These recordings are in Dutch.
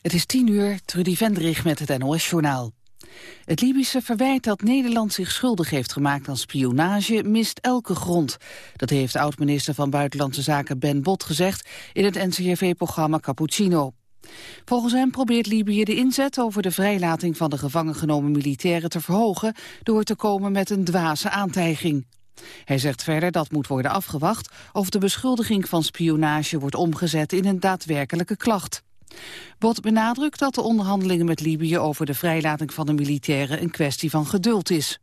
Het is tien uur, Trudy Vendrig met het NOS-journaal. Het Libische verwijt dat Nederland zich schuldig heeft gemaakt aan spionage mist elke grond. Dat heeft oud-minister van Buitenlandse Zaken Ben Bot gezegd in het NCRV-programma Cappuccino. Volgens hem probeert Libië de inzet over de vrijlating van de gevangen genomen militairen te verhogen door te komen met een dwaze aantijging. Hij zegt verder dat moet worden afgewacht of de beschuldiging van spionage wordt omgezet in een daadwerkelijke klacht. Bot benadrukt dat de onderhandelingen met Libië over de vrijlating van de militairen een kwestie van geduld is.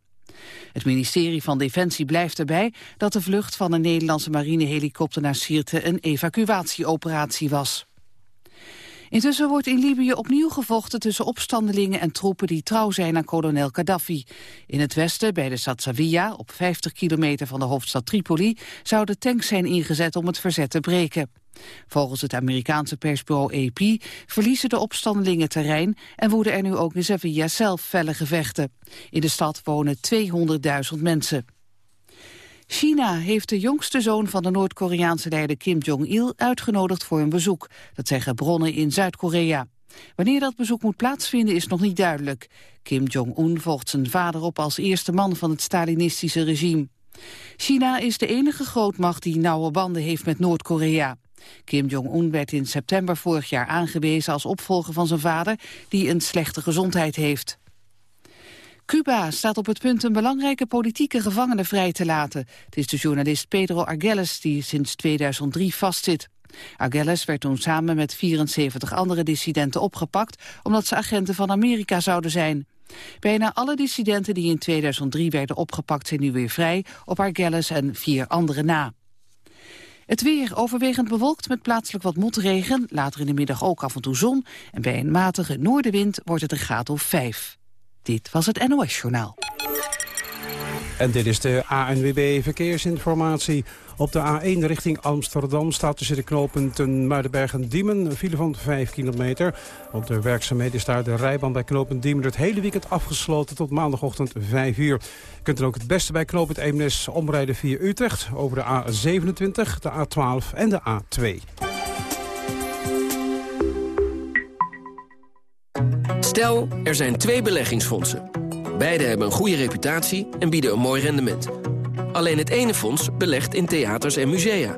Het ministerie van Defensie blijft erbij dat de vlucht van een Nederlandse marinehelikopter naar Sirte een evacuatieoperatie was. Intussen wordt in Libië opnieuw gevochten tussen opstandelingen en troepen die trouw zijn aan kolonel Gaddafi. In het westen, bij de stad Zawiya, op 50 kilometer van de hoofdstad Tripoli, zouden tanks zijn ingezet om het verzet te breken. Volgens het Amerikaanse persbureau AP verliezen de opstandelingen terrein en woeden er nu ook in Zawiya zelf felle gevechten. In de stad wonen 200.000 mensen. China heeft de jongste zoon van de Noord-Koreaanse leider Kim Jong-il uitgenodigd voor een bezoek. Dat zeggen bronnen in Zuid-Korea. Wanneer dat bezoek moet plaatsvinden is nog niet duidelijk. Kim Jong-un volgt zijn vader op als eerste man van het Stalinistische regime. China is de enige grootmacht die nauwe banden heeft met Noord-Korea. Kim Jong-un werd in september vorig jaar aangewezen als opvolger van zijn vader... die een slechte gezondheid heeft. Cuba staat op het punt een belangrijke politieke gevangene vrij te laten. Het is de journalist Pedro Arguelles die sinds 2003 vastzit. Arguelles werd toen samen met 74 andere dissidenten opgepakt... omdat ze agenten van Amerika zouden zijn. Bijna alle dissidenten die in 2003 werden opgepakt zijn nu weer vrij... op Arguelles en vier anderen na. Het weer overwegend bewolkt met plaatselijk wat motregen. Later in de middag ook af en toe zon. En bij een matige noordenwind wordt het een graad of 5. Dit was het NOS Journaal. En dit is de ANWB Verkeersinformatie. Op de A1 richting Amsterdam staat tussen de knooppunten Muidenberg en Diemen... een file van 5 kilometer. Op de werkzaamheden is daar de rijbaan bij knooppunt Diemen... het hele weekend afgesloten tot maandagochtend 5 uur. Je kunt er ook het beste bij knooppunt Eemnes omrijden via Utrecht... over de A27, de A12 en de A2. Stel, er zijn twee beleggingsfondsen. Beide hebben een goede reputatie en bieden een mooi rendement. Alleen het ene fonds belegt in theaters en musea.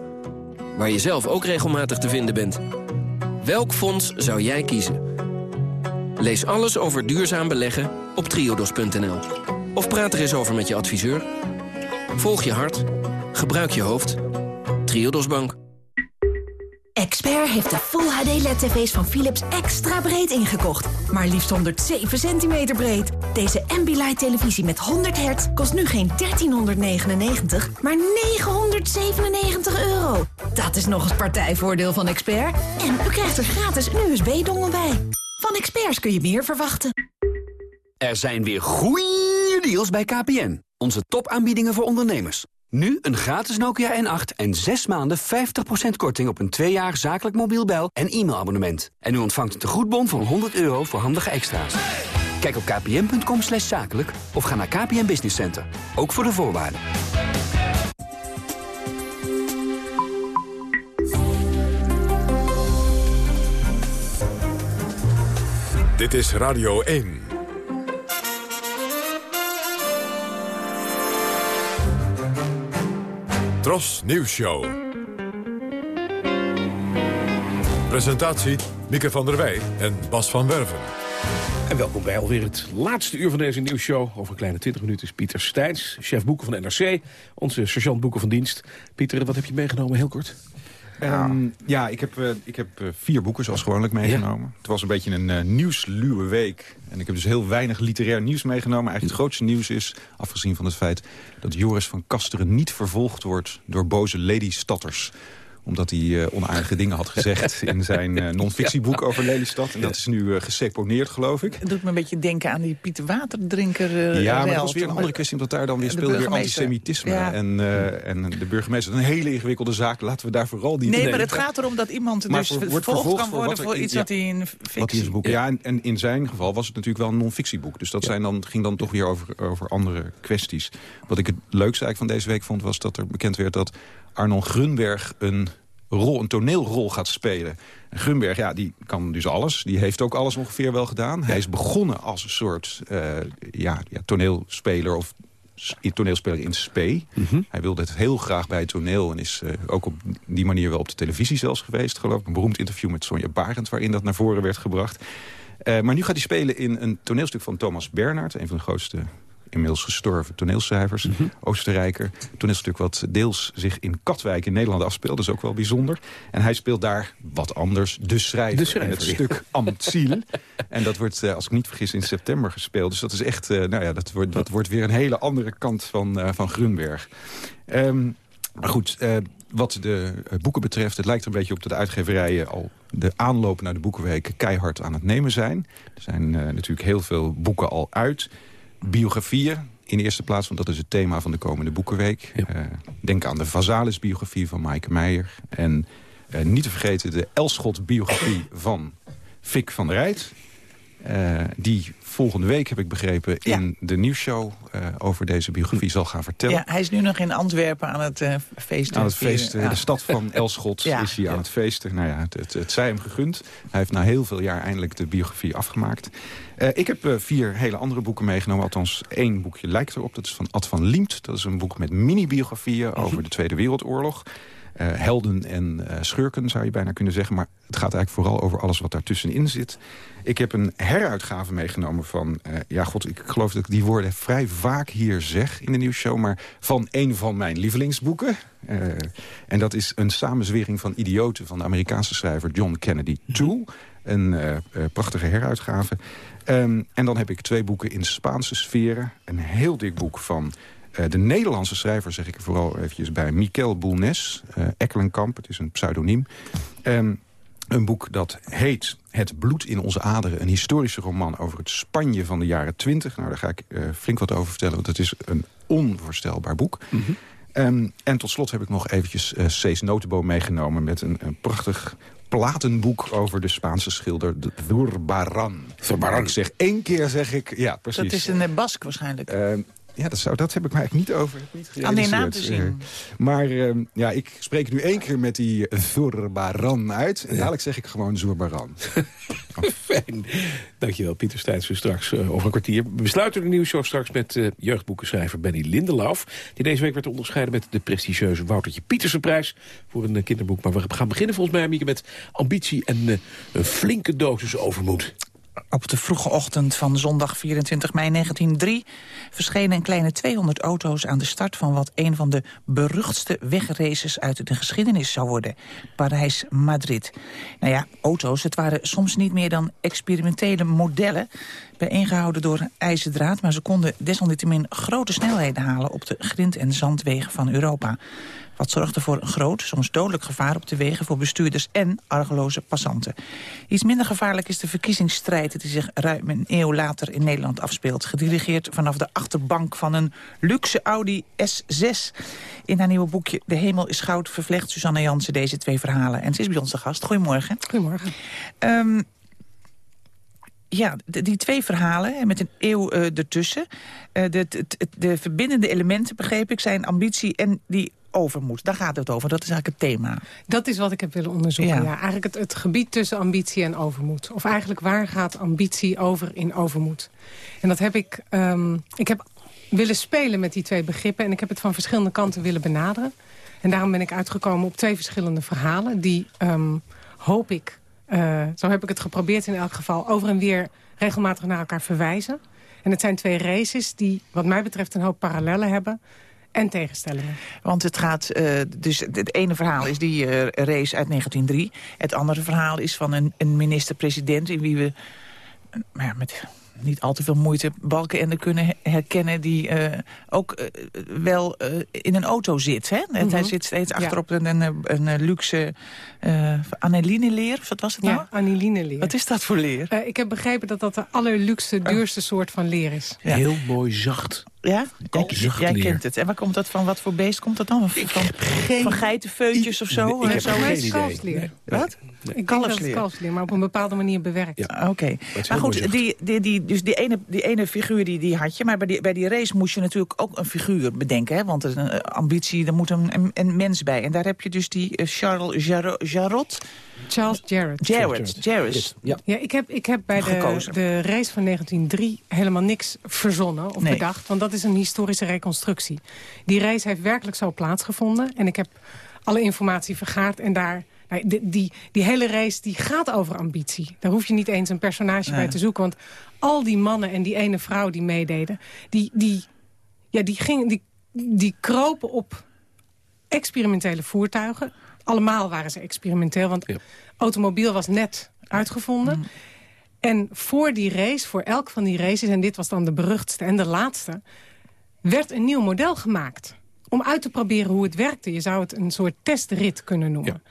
Waar je zelf ook regelmatig te vinden bent. Welk fonds zou jij kiezen? Lees alles over duurzaam beleggen op triodos.nl. Of praat er eens over met je adviseur. Volg je hart. Gebruik je hoofd. Triodos Bank. Expert heeft de Full HD LED-tv's van Philips extra breed ingekocht. Maar liefst 107 centimeter breed. Deze Ambilight televisie met 100 hertz kost nu geen 1399, maar 997 euro. Dat is nog eens partijvoordeel van Expert. En u krijgt er gratis een USB-dongel bij. Van Experts kun je meer verwachten. Er zijn weer goeie deals bij KPN. Onze topaanbiedingen voor ondernemers. Nu een gratis Nokia N8 en 6 maanden 50% korting op een 2 jaar zakelijk mobiel bel- en e-mailabonnement. En u ontvangt een tegoedbon van 100 euro voor handige extra's. Kijk op kpn.com slash zakelijk of ga naar KPN Business Center. Ook voor de voorwaarden. Dit is Radio 1. Tros Nieuws Show. Presentatie Mieke van der Wij en Bas van Werven. En welkom bij alweer het laatste uur van deze nieuwsshow. Over een kleine 20 minuten is Pieter Stijns, chef boeken van NRC. Onze sergeant boeken van dienst. Pieter, wat heb je meegenomen, heel kort? Ehm, ja, ik heb, uh, ik heb uh, vier boeken zoals gewoonlijk meegenomen. Het was een beetje een uh, nieuwsluwe week. En ik heb dus heel weinig literair nieuws meegenomen. Eigenlijk het grootste nieuws is, afgezien van het feit... dat Joris van Kasteren niet vervolgd wordt door boze lady-statters omdat hij uh, onaardige dingen had gezegd in zijn uh, non-fictieboek over Lelystad. En dat is nu uh, geseponeerd, geloof ik. Het doet me een beetje denken aan die Pieter Waterdrinker. ja, maar dat was weer een andere kwestie, omdat daar dan weer speelde weer antisemitisme. Ja. En, en de burgemeester, een hele ingewikkelde zaak. Laten we daar vooral die Nee, maar het gaat erom dat iemand dus vervolgd kan worden voor, iets wat hij in fictie... Ja, en, en, in zijn geval was het natuurlijk wel een non-fictieboek. Dus dat zijn dan, ging dan toch weer over, over andere kwesties. Wat ik het leukste eigenlijk van deze week vond, was dat er bekend werd dat Arnon Grunberg een rol, een toneelrol gaat spelen. En Grunberg, ja, die kan dus alles. Die heeft ook alles ongeveer wel gedaan. Hij is begonnen als een soort ja, ja, toneelspeler of toneelspeler in spe. Mhm. Hij wilde het heel graag bij het toneel... en is uh, ook op die manier wel op de televisie zelfs geweest, geloof ik. Een beroemd interview met Sonja Barend... waarin dat naar voren werd gebracht. Uh, maar nu gaat hij spelen in een toneelstuk van Thomas Bernhard... een van de grootste inmiddels gestorven toneelschrijvers, mm -hmm. Oostenrijker. Toneelstuk wat deels zich in Katwijk in Nederland afspeelt. Dat is ook wel bijzonder. En hij speelt daar wat anders, de schrijver. De schrijver het stuk Amtziel. en dat wordt, eh, als ik niet vergis, in september gespeeld. Dus dat is echt, uh, nou ja, dat wordt, dat wordt weer een hele andere kant van, uh, van Grunberg. Um, maar goed, uh, wat de boeken betreft, het lijkt er een beetje op dat de uitgeverijen al de aanloop naar de boekenweek keihard aan het nemen zijn. Er zijn uh, natuurlijk heel veel boeken al uit biografieën in eerste plaats, want dat is het thema van de komende Boekenweek. Ja. Uh, denk aan de Vazalis-biografie van Maaike Meijer. En uh, niet te vergeten de Elschot-biografie van Fik van der Rijt. Uh, die volgende week, heb ik begrepen, in de nieuwsshow uh, over deze biografie zal gaan vertellen. Ja, hij is nu nog in Antwerpen aan het uh, feesten. Aan het feesten. Ja. De stad van Elschot ja. is hij aan het feesten. Nou ja, het, het, het zij hem gegund. Hij heeft na heel veel jaar eindelijk de biografie afgemaakt. ik heb vier hele andere boeken meegenomen. Althans, één boekje lijkt erop. Dat is van Ad van Liemt. Dat is een boek met mini-biografieën over mhm. de Tweede Wereldoorlog. Uh, helden en uh, schurken, zou je bijna kunnen zeggen. Maar het gaat eigenlijk vooral over alles wat daartussenin zit. Ik heb een heruitgave meegenomen van... Uh, ja, god, ik geloof dat ik die woorden vrij vaak hier zeg in de nieuwsshow... maar van een van mijn lievelingsboeken. en dat is een samenzwering van idioten... van de Amerikaanse schrijver John Kennedy Toole. Een prachtige heruitgave. Um, en dan heb ik twee boeken in Spaanse sferen. Een heel dik boek van de Nederlandse schrijver, zeg ik er vooral eventjes bij... Mikel Boelnes, uh, Ekkelenkamp, het is een pseudoniem. Um, een boek dat heet Het bloed in onze aderen. Een historische roman over het Spanje van de jaren 20. Nou, daar ga ik uh, flink wat over vertellen, want het is een onvoorstelbaar boek. Mm -hmm. um, en tot slot heb ik nog eventjes uh, Cees Notenboom meegenomen... met een, een prachtig platenboek over de Spaanse schilder Zurbaran. Zurbaran. Ik zeg één keer, zeg ik, ja, precies. Dat is een Bask waarschijnlijk. Uh, ja, dat, zou, dat heb ik mij eigenlijk niet over niet Aan die naam te zien. Uh, maar uh, ja, ik spreek nu één keer met die Zurbaran uit. En ja. dadelijk zeg ik gewoon Zurbaran. oh. Fijn. Dankjewel, Pieter Stijns. Straks uh, over een kwartier. We besluiten de nieuwsshow straks met uh, jeugdboekenschrijver Benny Lindelauf. Die deze week werd onderscheiden met de prestigieuze Woutertje Pietersenprijs. Voor een kinderboek. Maar we gaan beginnen volgens mij, Mieke, met ambitie en een flinke dosis overmoed. Op de vroege ochtend van zondag 24 mei 1903 verschenen een kleine 200 auto's aan de start van wat een van de beruchtste wegraces uit de geschiedenis zou worden. Parijs-Madrid. Nou ja, auto's, het waren soms niet meer dan experimentele modellen bijeengehouden door ijzerdraad... maar ze konden desalniettemin grote snelheden halen op de grind- en zandwegen van Europa. Wat zorgde voor een groot, soms dodelijk gevaar op de wegen... voor bestuurders en argeloze passanten. Iets minder gevaarlijk is de verkiezingsstrijd... die zich ruim een eeuw later in Nederland afspeelt. Gedirigeerd vanaf de achterbank van een luxe Audi S6. In haar nieuwe boekje De Hemel is Goud... vervlecht Susanne Jansen deze twee verhalen. En ze is bij ons de gast. Goedemorgen. Goedemorgen. Um, ja, die twee verhalen met een eeuw uh, ertussen. Uh, de, de, de, verbindende elementen, begreep ik, zijn ambitie en die overmoed. Daar gaat het over, dat is eigenlijk het thema. Dat is wat ik heb willen onderzoeken, ja. ja. Eigenlijk het, het, gebied tussen ambitie en overmoed. Of eigenlijk waar gaat ambitie over in overmoed. En dat heb ik... Um, ik heb willen spelen met die twee begrippen... en ik heb het van verschillende kanten willen benaderen. En daarom ben ik uitgekomen op twee verschillende verhalen... die, um, hoop ik, uh, zo heb ik het geprobeerd in elk geval... over en weer regelmatig naar elkaar verwijzen. En het zijn twee races die wat mij betreft een hoop parallellen hebben... En tegenstellingen. Want het gaat, uh, dus het ene verhaal is die uh, race uit 1903. Het andere verhaal is van een, een minister-president in wie we uh, ja, met niet al te veel moeite balkenende kunnen herkennen... die uh, ook uh, wel uh, in een auto zit. Hè? Mm -hmm. Hij zit steeds achterop ja. een, een, een, luxe aniline-leer. Of wat was het nou? Ja, aniline-leer. Wat is dat voor leer? ik heb begrepen dat dat de allerluxe, duurste soort van leer is. Ja. Heel mooi zacht. Ja? Jij, jij kent het. En waar komt dat van? Wat voor beest komt dat dan? Van, geen... van geitenfeutjes of zo? ik heb zo geen idee. Wat? Ik denk dat het kalfsleer, maar op een bepaalde manier bewerkt. Ja. Oké. Maar goed, die, die, die, dus die, ene, die ene figuur die, die had je. Maar bij die, bij die race moest je natuurlijk ook een figuur bedenken. Hè? Want een ambitie, er moet een, een, mens bij. En daar heb je dus die Charles Jarot... Charles Jarrett. Jarrett, Jarrett. Ja. ja, ik heb, ik heb bij de, de race van 1903 helemaal niks verzonnen of bedacht. Want dat is een historische reconstructie. Die race heeft werkelijk zo plaatsgevonden. En ik heb alle informatie vergaard en daar... Nou, die, die, die, hele race die gaat over ambitie. Daar hoef je niet eens een personage bij te zoeken. Want al die mannen en die ene vrouw die meededen... die, die, ja, die, ging, die, die kropen op experimentele voertuigen allemaal waren ze experimenteel, want automobiel was net uitgevonden. Mm. En voor die race, voor elk van die races, en dit was dan de beruchtste en de laatste... werd een nieuw model gemaakt. Om uit te proberen hoe het werkte. Je zou het een soort testrit kunnen noemen.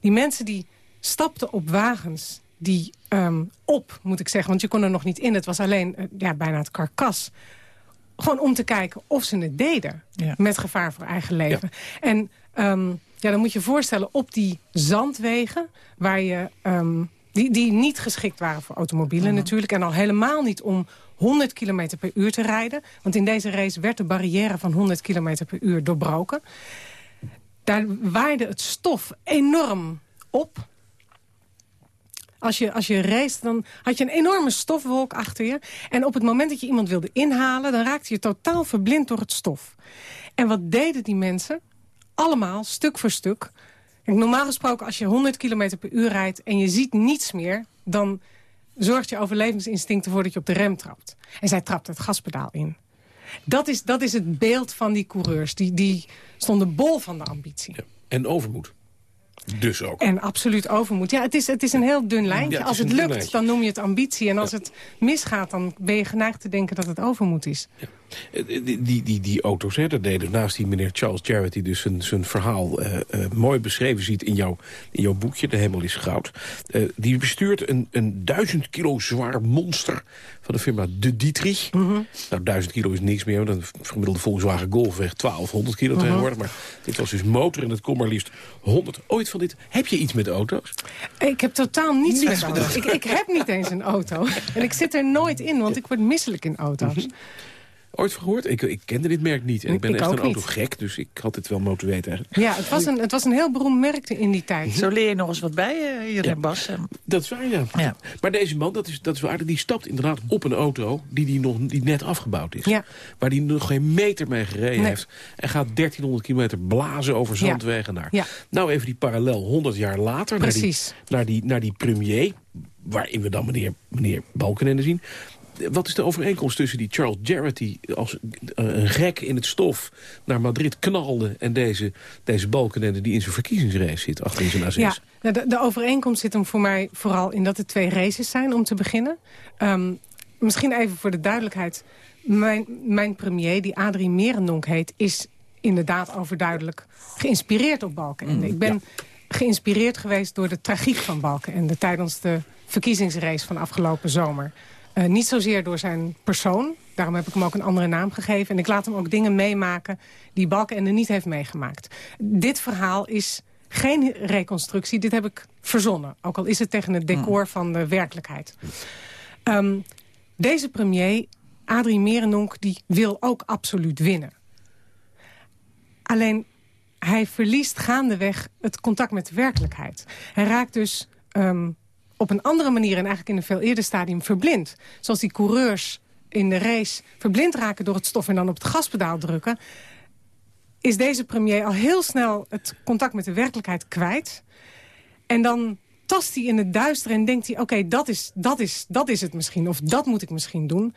Die mensen die stapten op wagens die um, op, moet ik zeggen. Want je kon er nog niet in. Het was alleen uh, ja, bijna het karkas. Gewoon om te kijken of ze het deden. Met gevaar voor eigen leven. En um, ja, dan moet je je voorstellen op die zandwegen... Waar je, um, die, die niet geschikt waren voor automobielen mhm. natuurlijk... en al helemaal niet om 100 km per uur te rijden. Want in deze race werd de barrière van 100 km per uur doorbroken. Daar waaide het stof enorm op. Als je, als je race, dan had je een enorme stofwolk achter je. En op het moment dat je iemand wilde inhalen... dan raakte je totaal verblind door het stof. En wat deden die mensen? Allemaal, stuk voor stuk. normaal gesproken, als je 100 km per uur rijdt... en je ziet niets meer, dan zorgt je overlevingsinstinct ervoor dat je op de rem trapt. En zij trapt het gaspedaal in. Dat is, dat is het beeld van die coureurs. Die, die stonden bol van de ambitie. Ja. En overmoed. Dus ook. En absoluut overmoed. Ja, het is, het is een heel dun lijntje. als het lukt, dan noem je het ambitie. En als het misgaat, dan ben je geneigd te denken dat het overmoed is. Ja. Eh, die, die, die, die auto's, hè, dat deden naast die meneer Charles Jarrett... die dus zijn, zijn verhaal uh, uh, mooi beschreven ziet in, jouw in jouw boekje... De Hemel is Goud. Uh, die bestuurt een, een duizend kilo zwaar monster van de firma De Dietrich. Mm -hmm. Nou, duizend kilo is niks meer. Dan gemiddelde Volkswagen Golf weg 1200 kilo mm -hmm. tegenwoordig. Maar dit was dus motor en het kon maar liefst 100. Ooit van dit. Heb je iets met auto's? Ik heb totaal niets, niets met auto's. Ik, ik heb niet eens een auto. En ik zit er nooit in, want ik word misselijk in auto's. Mm -hmm. Ooit van gehoord? Ik, ik kende dit merk niet. En ik ben ik echt een autogek, dus ik had dit wel moeten weten eigenlijk. Ja, het was een, het was een heel beroemd merk in die tijd. Zo leer je nog eens wat bij uh, hier, ja. Bas. Dat is waar, ja. ja. Maar deze man, dat is, dat is waar, die stapt inderdaad op een auto die, die, nog, die net afgebouwd is. Ja. Waar die nog geen meter mee gereden heeft. En gaat 1300 kilometer blazen over zandwegen naar. Ja. Nou even die parallel 100 jaar later. Precies. Naar die, naar die, naar die premier, waarin we dan meneer, meneer Balkenende zien wat is de overeenkomst tussen die Charles Jarrett... die als een gek in het stof naar Madrid knalde... en deze, deze Balkenende die in zijn verkiezingsrace zit achter in zijn A6? Ja, nou, de, de, overeenkomst zit hem voor mij vooral in dat het twee races zijn... om te beginnen. Um, misschien even voor de duidelijkheid. Mijn, mijn premier, die Adrie Merendonk heet... is inderdaad overduidelijk geïnspireerd op Balkenende. Mm, Ik ben geïnspireerd geweest door de tragiek van Balkenende... tijdens de verkiezingsrace van afgelopen zomer. Uh, niet zozeer door zijn persoon. Daarom heb ik hem ook een andere naam gegeven. En ik laat hem ook dingen meemaken die Balkenende niet heeft meegemaakt. Dit verhaal is geen reconstructie. Dit heb ik verzonnen. Ook al is het tegen het decor hmm. van de werkelijkheid. Um, deze premier, Adrie Merenonk, die wil ook absoluut winnen. Alleen, hij verliest gaandeweg het contact met de werkelijkheid. Hij raakt dus um, op een andere manier en eigenlijk in een veel eerder stadium verblind. Zoals die coureurs in de race verblind raken door het stof en dan op het gaspedaal drukken... is deze premier al heel snel het contact met de werkelijkheid kwijt. En dan tast hij in het duister en denkt hij... oké, dat, is, dat, is, dat is het misschien, of dat moet ik misschien doen.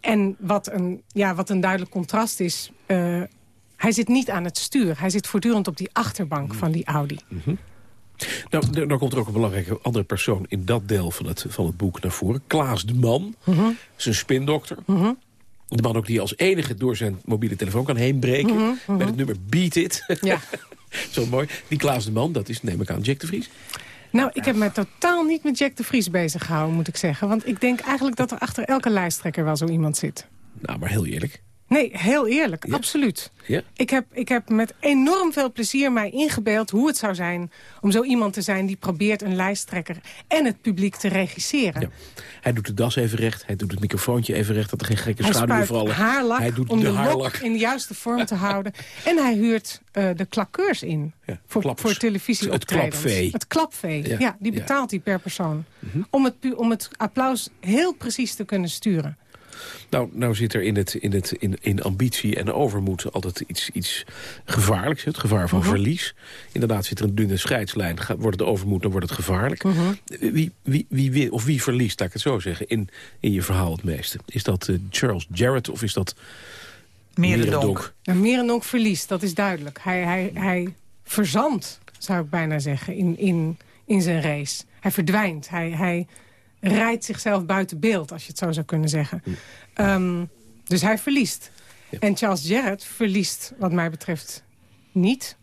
En wat een, ja, wat een duidelijk contrast is... Uh, hij zit niet aan het stuur. Hij zit voortdurend op die achterbank van die Audi. Mm -hmm. Nou, dan komt er ook een belangrijke andere persoon in dat deel van het, van het boek naar voren. Klaas de Man, mm zijn spindokter. Mm De man ook die als enige door zijn mobiele telefoon kan heenbreken. Mm Met het nummer Beat It. Ja. Zo mooi. Die Klaas de Man, dat is neem ik aan Jack de Vries. Nou, ik heb me totaal niet met Jack de Vries bezig gehouden, moet ik zeggen. Want ik denk eigenlijk dat er achter elke lijsttrekker wel zo iemand zit. Nou, maar heel eerlijk. Nee, heel eerlijk, absoluut. Ja? Ik, heb, ik heb met enorm veel plezier mij ingebeeld hoe het zou zijn... om zo iemand te zijn die probeert een lijsttrekker en het publiek te regisseren. Ja. Hij doet de das even recht, hij doet het microfoontje even recht... dat er geen gekke schaduwen vallen. haarlak hij doet om de, de, haarlak. in de juiste vorm te houden. En hij huurt uh, de klakkeurs in voor, voor televisie Het klapvee. Het klapvee, ja, die betaalt hij per persoon. Mm -hmm. om, het, om het applaus heel precies te kunnen sturen. Nou, nou zit er in, het, in, het, in, in ambitie en overmoed altijd iets, iets gevaarlijks. Het gevaar van uh -huh. verlies. Inderdaad zit er een dunne scheidslijn. Wordt het overmoed, dan wordt het gevaarlijk. Uh -huh. wie, wie, wie, of wie verliest, laat ik het zo zeggen, in, in je verhaal het meeste? Is dat uh, Charles Jarrett of is dat Merendonk? Ja, Merendonk verliest, dat is duidelijk. Hij, hij, hij verzandt, zou ik bijna zeggen, in, in, in zijn race. Hij verdwijnt. Hij... hij rijdt zichzelf buiten beeld, als je het zo zou kunnen zeggen. Um, dus hij verliest. Ja. En Charles Jarrett verliest, wat mij betreft, niet.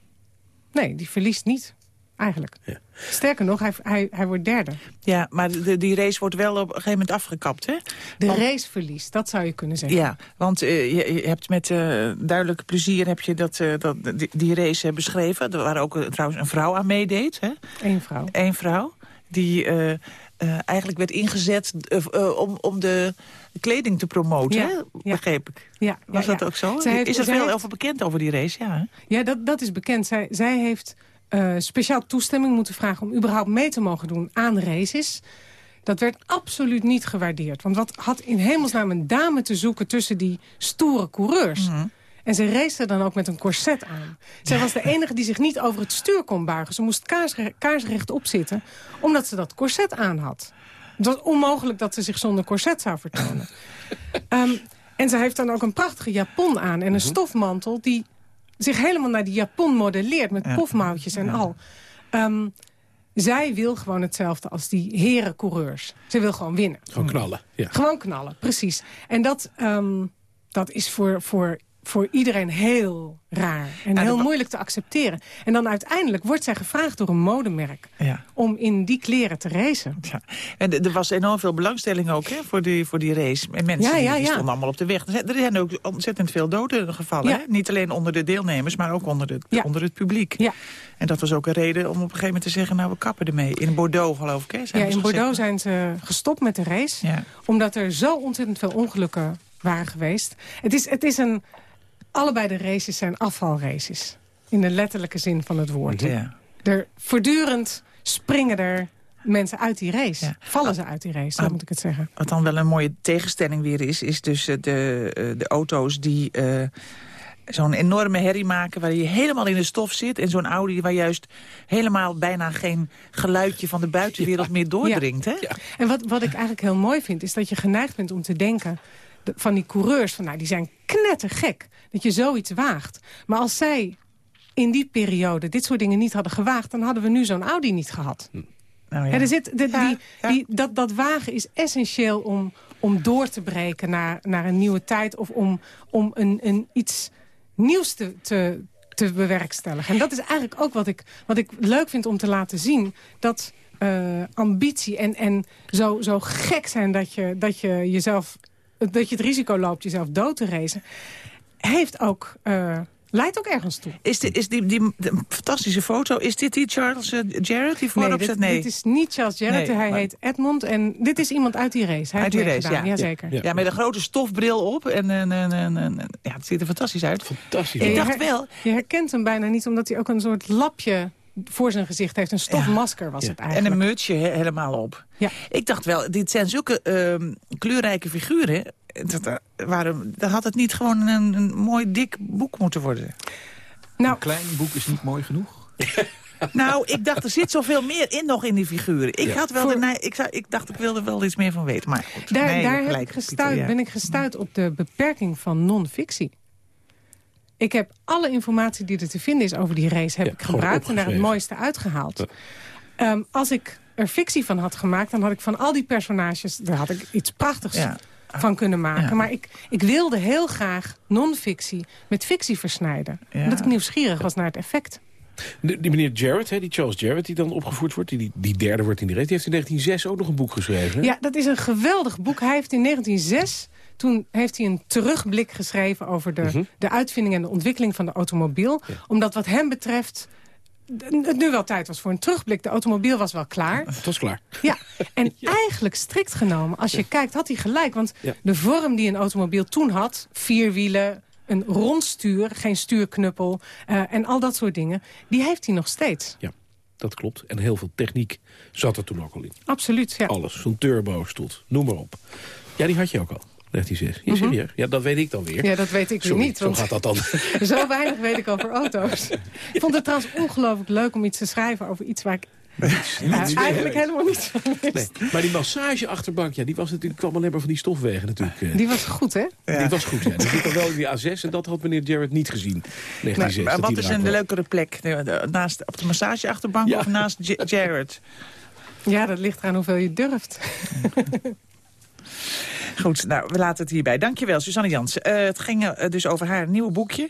Nee, die verliest niet, eigenlijk. Ja. Sterker nog, hij, hij, hij wordt derde. Ja, maar de, die race wordt wel op een gegeven moment afgekapt, hè? De want, race verliest, dat zou je kunnen zeggen. Ja, want uh, je, je, hebt met uh, duidelijk plezier heb je dat, uh, dat, die, die race beschreven. Er waren ook trouwens een vrouw aan meedeed, hè? Eén vrouw. Eén vrouw, die... Uh, eigenlijk werd ingezet uh, om, om de kleding te promoten, ja, begreep ik. Ja, Was dat ook zo? Is er veel over bekend over die race? Ja, hè? ja dat, dat is bekend. Zij, zij heeft uh, speciaal toestemming moeten vragen... om überhaupt mee te mogen doen aan races. Dat werd absoluut niet gewaardeerd. Want wat had in hemelsnaam een dame te zoeken... tussen die stoere coureurs... Mm -hmm. En ze race dan ook met een corset aan. Zij was de enige die zich niet over het stuur kon buigen. Ze moest kaarsre kaarsrecht opzitten, omdat ze dat corset aan had. Het was onmogelijk dat ze zich zonder corset zou vertonen. um, en ze heeft dan ook een prachtige japon aan en een stofmantel... die zich helemaal naar die japon modelleert met pofmouwtjes en al. Um, zij wil gewoon hetzelfde als die herencoureurs. Ze wil gewoon winnen. Gewoon knallen. Ja. Gewoon knallen, precies. En dat, um, dat is voor, voor voor iedereen heel raar en heel moeilijk te accepteren. En dan uiteindelijk wordt zij gevraagd door een modemerk... Ja. om in die kleren te racen. Ja. En er was enorm veel belangstelling ook hè, voor, die, voor die race. En mensen ja, die stonden allemaal op de weg. Er zijn ook ontzettend veel doden gevallen. Hè? Niet alleen onder de deelnemers, maar ook onder, de, onder het publiek. Ja. En dat was ook een reden om op een gegeven moment te zeggen... nou, we kappen ermee. In Bordeaux, geloof ik. Hè, ja, in Bordeaux zijn ze gestopt met de race. Omdat er zo ontzettend veel ongelukken waren geweest. Het is, het is een... Allebei de races zijn afvalraces. In de letterlijke zin van het woord. Ja. Er voortdurend springen er mensen uit die race. Ja. Vallen ze uit die race, zo moet ik het zeggen. Wat dan wel een mooie tegenstelling weer is... is dus de, de auto's die... Uh, zo'n enorme herrie maken waar je helemaal in de stof zit... en zo'n Audi waar juist helemaal bijna geen geluidje van de buitenwereld ja. meer doordringt. Ja. Hè? En wat, wat ik eigenlijk heel mooi vind... is dat je geneigd bent om te denken van die coureurs... van nou, die zijn knettergek dat je zoiets waagt. Maar als zij in die periode dit soort dingen niet hadden gewaagd... dan hadden we nu zo'n Audi niet gehad. Nou ja. Ja, er zit, de, ja, die, ja. Die, dat, dat wagen is essentieel om, om door te breken naar, naar een nieuwe tijd... of om, om een, een iets nieuws te, te, te bewerkstelligen. En dat is eigenlijk ook wat ik, wat ik leuk vind om te laten zien... dat uh, ambitie en, en zo, zo gek zijn dat je, dat je jezelf dat je het risico loopt jezelf dood te racen... heeft ook... Uh, leidt ook ergens toe. Is, die, is die, die, die fantastische foto, is dit die Charles uh, Jarrett die voorop nee, zit? Nee, dit is niet Charles Jarrett. Nee, hij maar... heet Edmond en dit is iemand uit die race. Hij uit die race, gedaan. ja. Jazeker. Ja. ja, met een grote stofbril op. En, en, en, en, en ja, het ziet er fantastisch uit. Fantastisch. Ik dacht wel... Je herkent hem bijna niet, omdat hij ook een soort lapje voor zijn gezicht heeft. Een stofmasker was ja. het eigenlijk. En een mutsje he helemaal op. Ja. Ik dacht wel, dit zijn zulke uh, kleurrijke figuren. Dat, waren, dan had het niet gewoon een, een mooi dik boek moeten worden. Nou, een klein boek is niet mooi genoeg? nou, ik dacht, er zit zoveel meer in nog in die figuren. Ik, ja. had wel Voor... de, ik, zou, ik dacht, ik wilde wel iets meer van weten. Maar goed, daar, nee, daar heb ik gestuurd, Pieter, ja. ben ik gestuurd op de beperking van non-fictie. Ik heb alle informatie die er te vinden is over die race... heb ja, ik gebruikt en daar het mooiste uitgehaald. Ja. Um, als ik er fictie van had gemaakt... dan had ik van al die personages... daar had ik iets prachtigs ja. van kunnen maken. Maar ik, ik wilde heel graag non-fictie met fictie versnijden. Omdat ik nieuwsgierig was naar het effect. die meneer Jarrett, hè, die Charles Jarrett, die dan opgevoerd wordt... die, die derde wordt in de race, die heeft in 1906 ook nog een boek geschreven. Ja, dat is een geweldig boek. Hij heeft in 1906 toen heeft hij een terugblik geschreven over de, mhm. de uitvinding en de ontwikkeling van de automobiel. Omdat wat hem betreft het nu wel tijd was voor een terugblik. De automobiel was wel klaar. Het was klaar. Ja, en eigenlijk strikt genomen, als je kijkt, had hij gelijk. Want de vorm die een automobiel toen had, vier wielen, een rondstuur, geen stuurknuppel uh, en al dat soort dingen, die heeft hij nog steeds. Ja, dat klopt. En heel veel techniek zat er toen ook al in. Absoluut, ja. Alles, zo'n turbo stond, noem maar op. Ja, die had je ook al. 1906. Ja, mhm. serieus? Ja, dat weet ik dan weer. Ja, dat weet ik weer niet. zo gaat dat dan. zo weinig weet ik over auto's. Ik vond het trouwens ongelooflijk leuk om iets te schrijven over iets waar ik eigenlijk helemaal niet van nee. Maar die massageachterbank, ja, die was natuurlijk, kwam alleen maar van die stofwegen natuurlijk. Eh. Die was goed, hè? Ja. Die was goed, ja. Die zit dan wel in die A6 en dat had meneer Jarrett niet gezien. 1906, maar wat is een leukere plek? Naast, op de massageachterbank of naast Jarrett? Ja, dat ligt eraan hoeveel je durft. Goed, nou, we laten het hierbij. Dankjewel, Susanne Jans. Uh, het ging uh, dus over haar nieuwe boekje.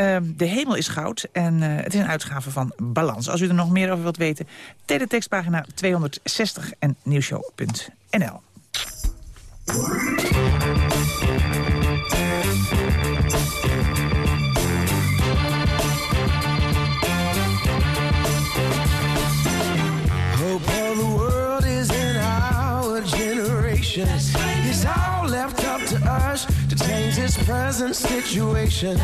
Uh, de hemel is goud en eh, het is een uitgave van Balans. Als u er nog meer over wilt weten, teletextpagina 260 en nieuwshow.nl. present situation.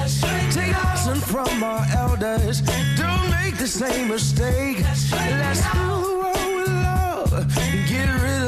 Take lesson from our elders. Don't make the same mistake. Let's fill the world with love. Get rid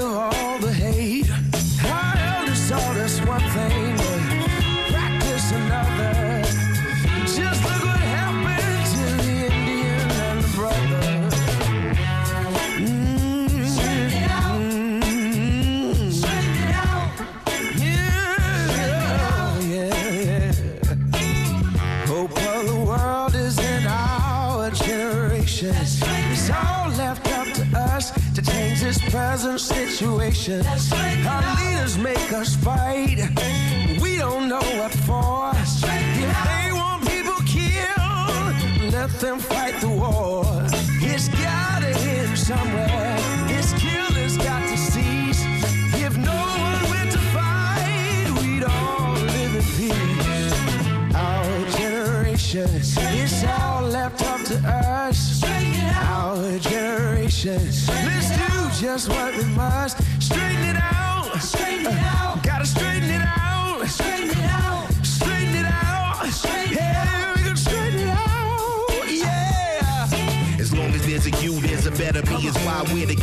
present situation. Our leaders make us fight. We don't know what for. If they want people killed, let them fight the war. It's gotta end somewhere. This killer's got to cease. If no one went to fight, we'd all live in peace. Our generation, it's all left up to us. Our generation just what we must. Straighten it out. Straighten it out. Gotta straighten it out. Straighten it out. Straighten it out. Straighten it out. we can straighten it out. Yeah. As long as there's a you, there's a better me. Is why we're together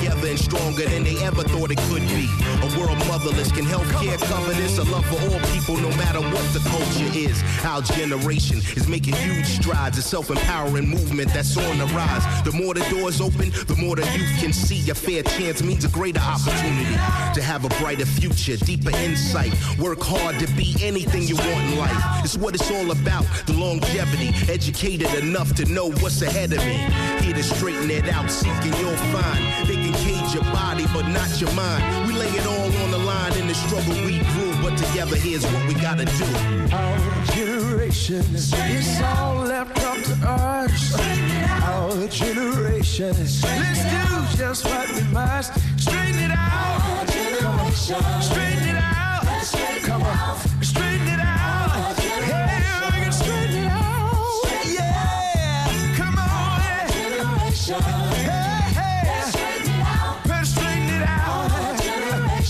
stronger than they ever thought it could be. A world motherless can help care cover this. A love for all people, no matter what the culture is. Our generation is making huge strides. A self-empowering movement that's on the rise. The more the doors open, the more the youth can see. A fair chance means a greater opportunity to have a brighter future, deeper insight. Work hard to be anything you want in life. It's what it's all about. The longevity, educated enough to know what's ahead of me. Here to straighten it out, seeking you'll find. They can cage your body, but not your mind. We lay it all on the line in the struggle we grew, but together here's what we gotta do. Our generation, it's all left up to us. Our generation, let's do just what we must. Straighten it out. Our generation, straighten it out. Come on, straighten it out. Hey, we can straighten it out. Yeah, come on. Yeah.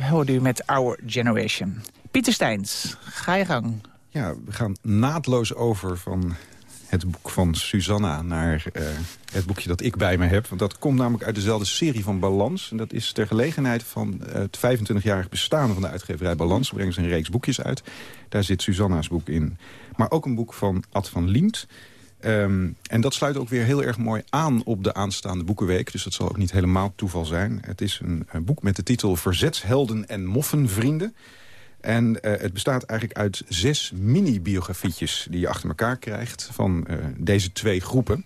hoorde u met Our Generation. Pieter Steins, ga je gang. Ja, we gaan naadloos over van het boek van Susanna naar uh, het boekje dat ik bij me heb. Want dat komt namelijk uit dezelfde serie van Balans. En dat is ter gelegenheid van het 25-jarig bestaan van de uitgeverij Balans. Brengen ze een reeks boekjes uit. Daar zit Susanna's boek in. Maar ook een boek van Ad van Liemt. Ehm, en dat sluit ook weer heel erg mooi aan op de aanstaande Boekenweek. Dus dat zal ook niet helemaal toeval zijn. Het is een, een boek met de titel Verzetshelden en Moffenvrienden. En uh, het bestaat eigenlijk uit zes mini-biografietjes... die je achter elkaar krijgt van uh, deze twee groepen.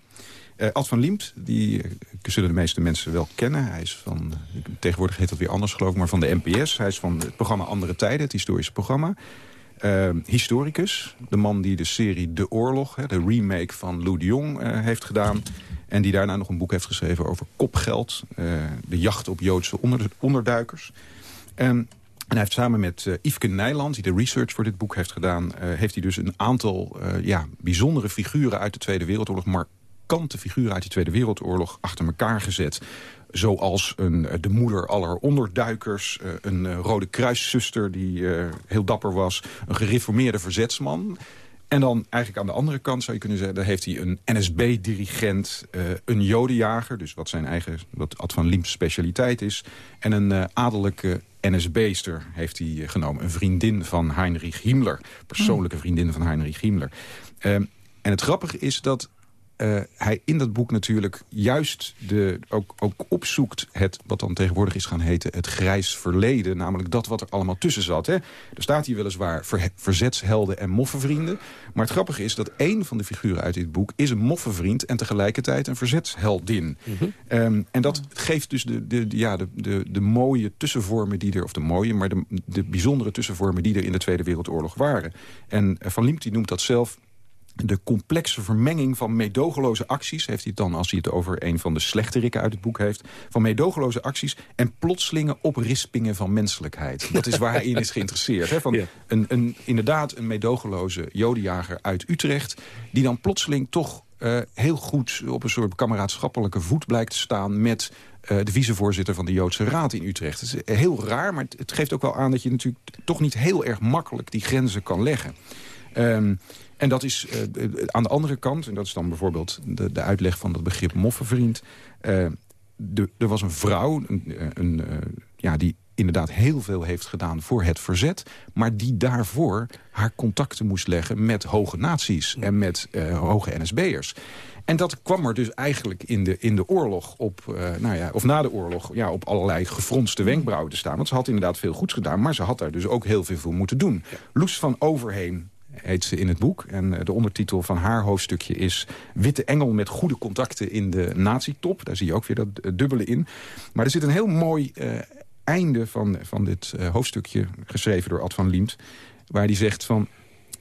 Uh, Ad van Liemt, die zullen de meeste mensen wel kennen. Hij is van, tegenwoordig heet dat weer anders geloof ik, maar van de NPS. Hij is van het programma Andere Tijden, het historische programma. Uh, historicus, de man die de serie De Oorlog, hè, de remake van Lou de Jong, uh, heeft gedaan. En die daarna nog een boek heeft geschreven over kopgeld. Uh, de jacht op Joodse onder, onderduikers. En hij heeft samen met uh, Yveske Nijland, die de research voor dit boek heeft gedaan... Heeft hij dus een aantal ja, bijzondere figuren uit de Tweede Wereldoorlog... markante figuren uit de Tweede Wereldoorlog achter elkaar gezet. Zoals een, de moeder aller onderduikers, een Rode Kruiszuster die heel dapper was... een gereformeerde verzetsman... En dan eigenlijk aan de andere kant zou je kunnen zeggen... daar heeft hij een NSB-dirigent, een jodenjager... dus wat zijn eigen, wat Ad van Liem's specialiteit is... en een adellijke NSB'ster heeft hij genomen. Een vriendin van Heinrich Himmler. Persoonlijke vriendin van Heinrich Himmler. en het grappige is dat uh, hij in dat boek natuurlijk juist de, ook, ook opzoekt... het wat dan tegenwoordig is gaan heten het grijs verleden. Namelijk dat wat er allemaal tussen zat. Hè. Er staat hier weliswaar ver, verzetshelden en moffenvrienden. Maar het grappige is dat één van de figuren uit dit boek... is een moffenvriend en tegelijkertijd een verzetsheldin. Mm -hmm. um, en dat geeft dus de, de, de, ja, de, de, de mooie tussenvormen die er... of de mooie, maar de, de bijzondere tussenvormen die er in de Tweede Wereldoorlog waren. En Van Liemt noemt dat zelf de complexe vermenging van meedogenloze acties... heeft hij het dan, als hij het over een van de slechterikken uit het boek heeft... van meedogenloze acties en plotselinge oprispingen van menselijkheid. Dat is waar hij in is geïnteresseerd. Hè? Van ja. een, een, inderdaad een meedogenloze jodenjager uit Utrecht... die dan plotseling toch uh, heel goed op een soort kameraadschappelijke voet blijkt te staan... met uh, de vicevoorzitter van de Joodse Raad in Utrecht. Het is heel raar, maar het geeft ook wel aan... dat je natuurlijk toch niet heel erg makkelijk die grenzen kan leggen. Um, en dat is uh, aan de andere kant, en dat is dan bijvoorbeeld de, de uitleg van dat begrip moffenvriend. Uh, de, er was een vrouw een, een, uh, ja, die inderdaad heel veel heeft gedaan voor het verzet... maar die daarvoor haar contacten moest leggen met hoge naties... en met hoge NSB'ers. En dat kwam er dus eigenlijk in de, in de oorlog op, uh, nou ja, of na de oorlog, ja, op allerlei gefronste wenkbrauwen te staan. Want ze had inderdaad veel goeds gedaan, maar ze had daar dus ook heel veel voor moeten doen. Loes van Overheen heet ze in het boek. En de ondertitel van haar hoofdstukje is... Witte Engel met goede contacten in de nazi-top. Daar zie je ook weer dat dubbele in. Maar er zit een heel mooi uh, einde van, van dit hoofdstukje... geschreven door Ad van Liemt... waar hij zegt van...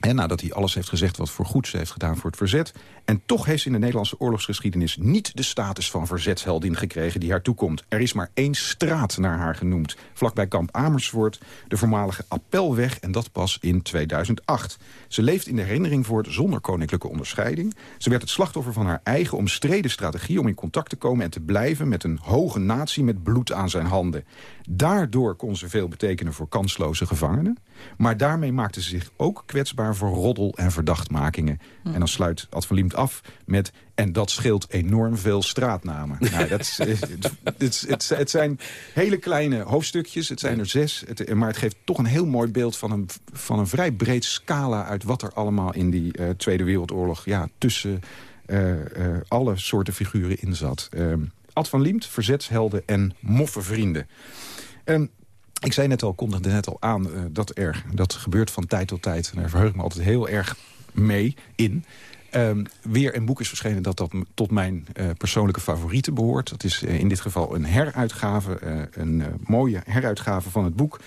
En nadat hij alles heeft gezegd wat voor goeds heeft gedaan voor het verzet. En toch heeft ze in de Nederlandse oorlogsgeschiedenis niet de status van verzetsheldin gekregen die haar toekomt. Er is maar één straat naar haar genoemd. Vlakbij kamp Amersfoort, de voormalige Appelweg en dat pas in 2008. Ze leeft in de herinnering voort zonder koninklijke onderscheiding. Ze werd het slachtoffer van haar eigen omstreden strategie om in contact te komen en te blijven met een hoge natie met bloed aan zijn handen. Daardoor kon ze veel betekenen voor kansloze gevangenen. Maar daarmee maakte ze zich ook kwetsbaar voor roddel en verdachtmakingen. Hm. En dan sluit Ad van Liemt af met... en dat scheelt enorm veel straatnamen. nou, dat is, het, het, het, het, zijn hele kleine hoofdstukjes, het zijn er zes. Het, maar het geeft toch een heel mooi beeld van een, van een vrij breed scala... uit wat er allemaal in die uh, Tweede Wereldoorlog ja, tussen uh, uh, alle soorten figuren in zat. Ad van Liemt, verzetshelden en moffenvrienden. Um, ik zei net al, kondigde net al aan, uh, dat er, dat gebeurt van tijd tot tijd. En daar verheug ik me altijd heel erg mee in. Um, weer een boek is verschenen dat, dat tot mijn uh, persoonlijke favorieten behoort. Dat is uh, in dit geval een heruitgave, een mooie heruitgave van het boek.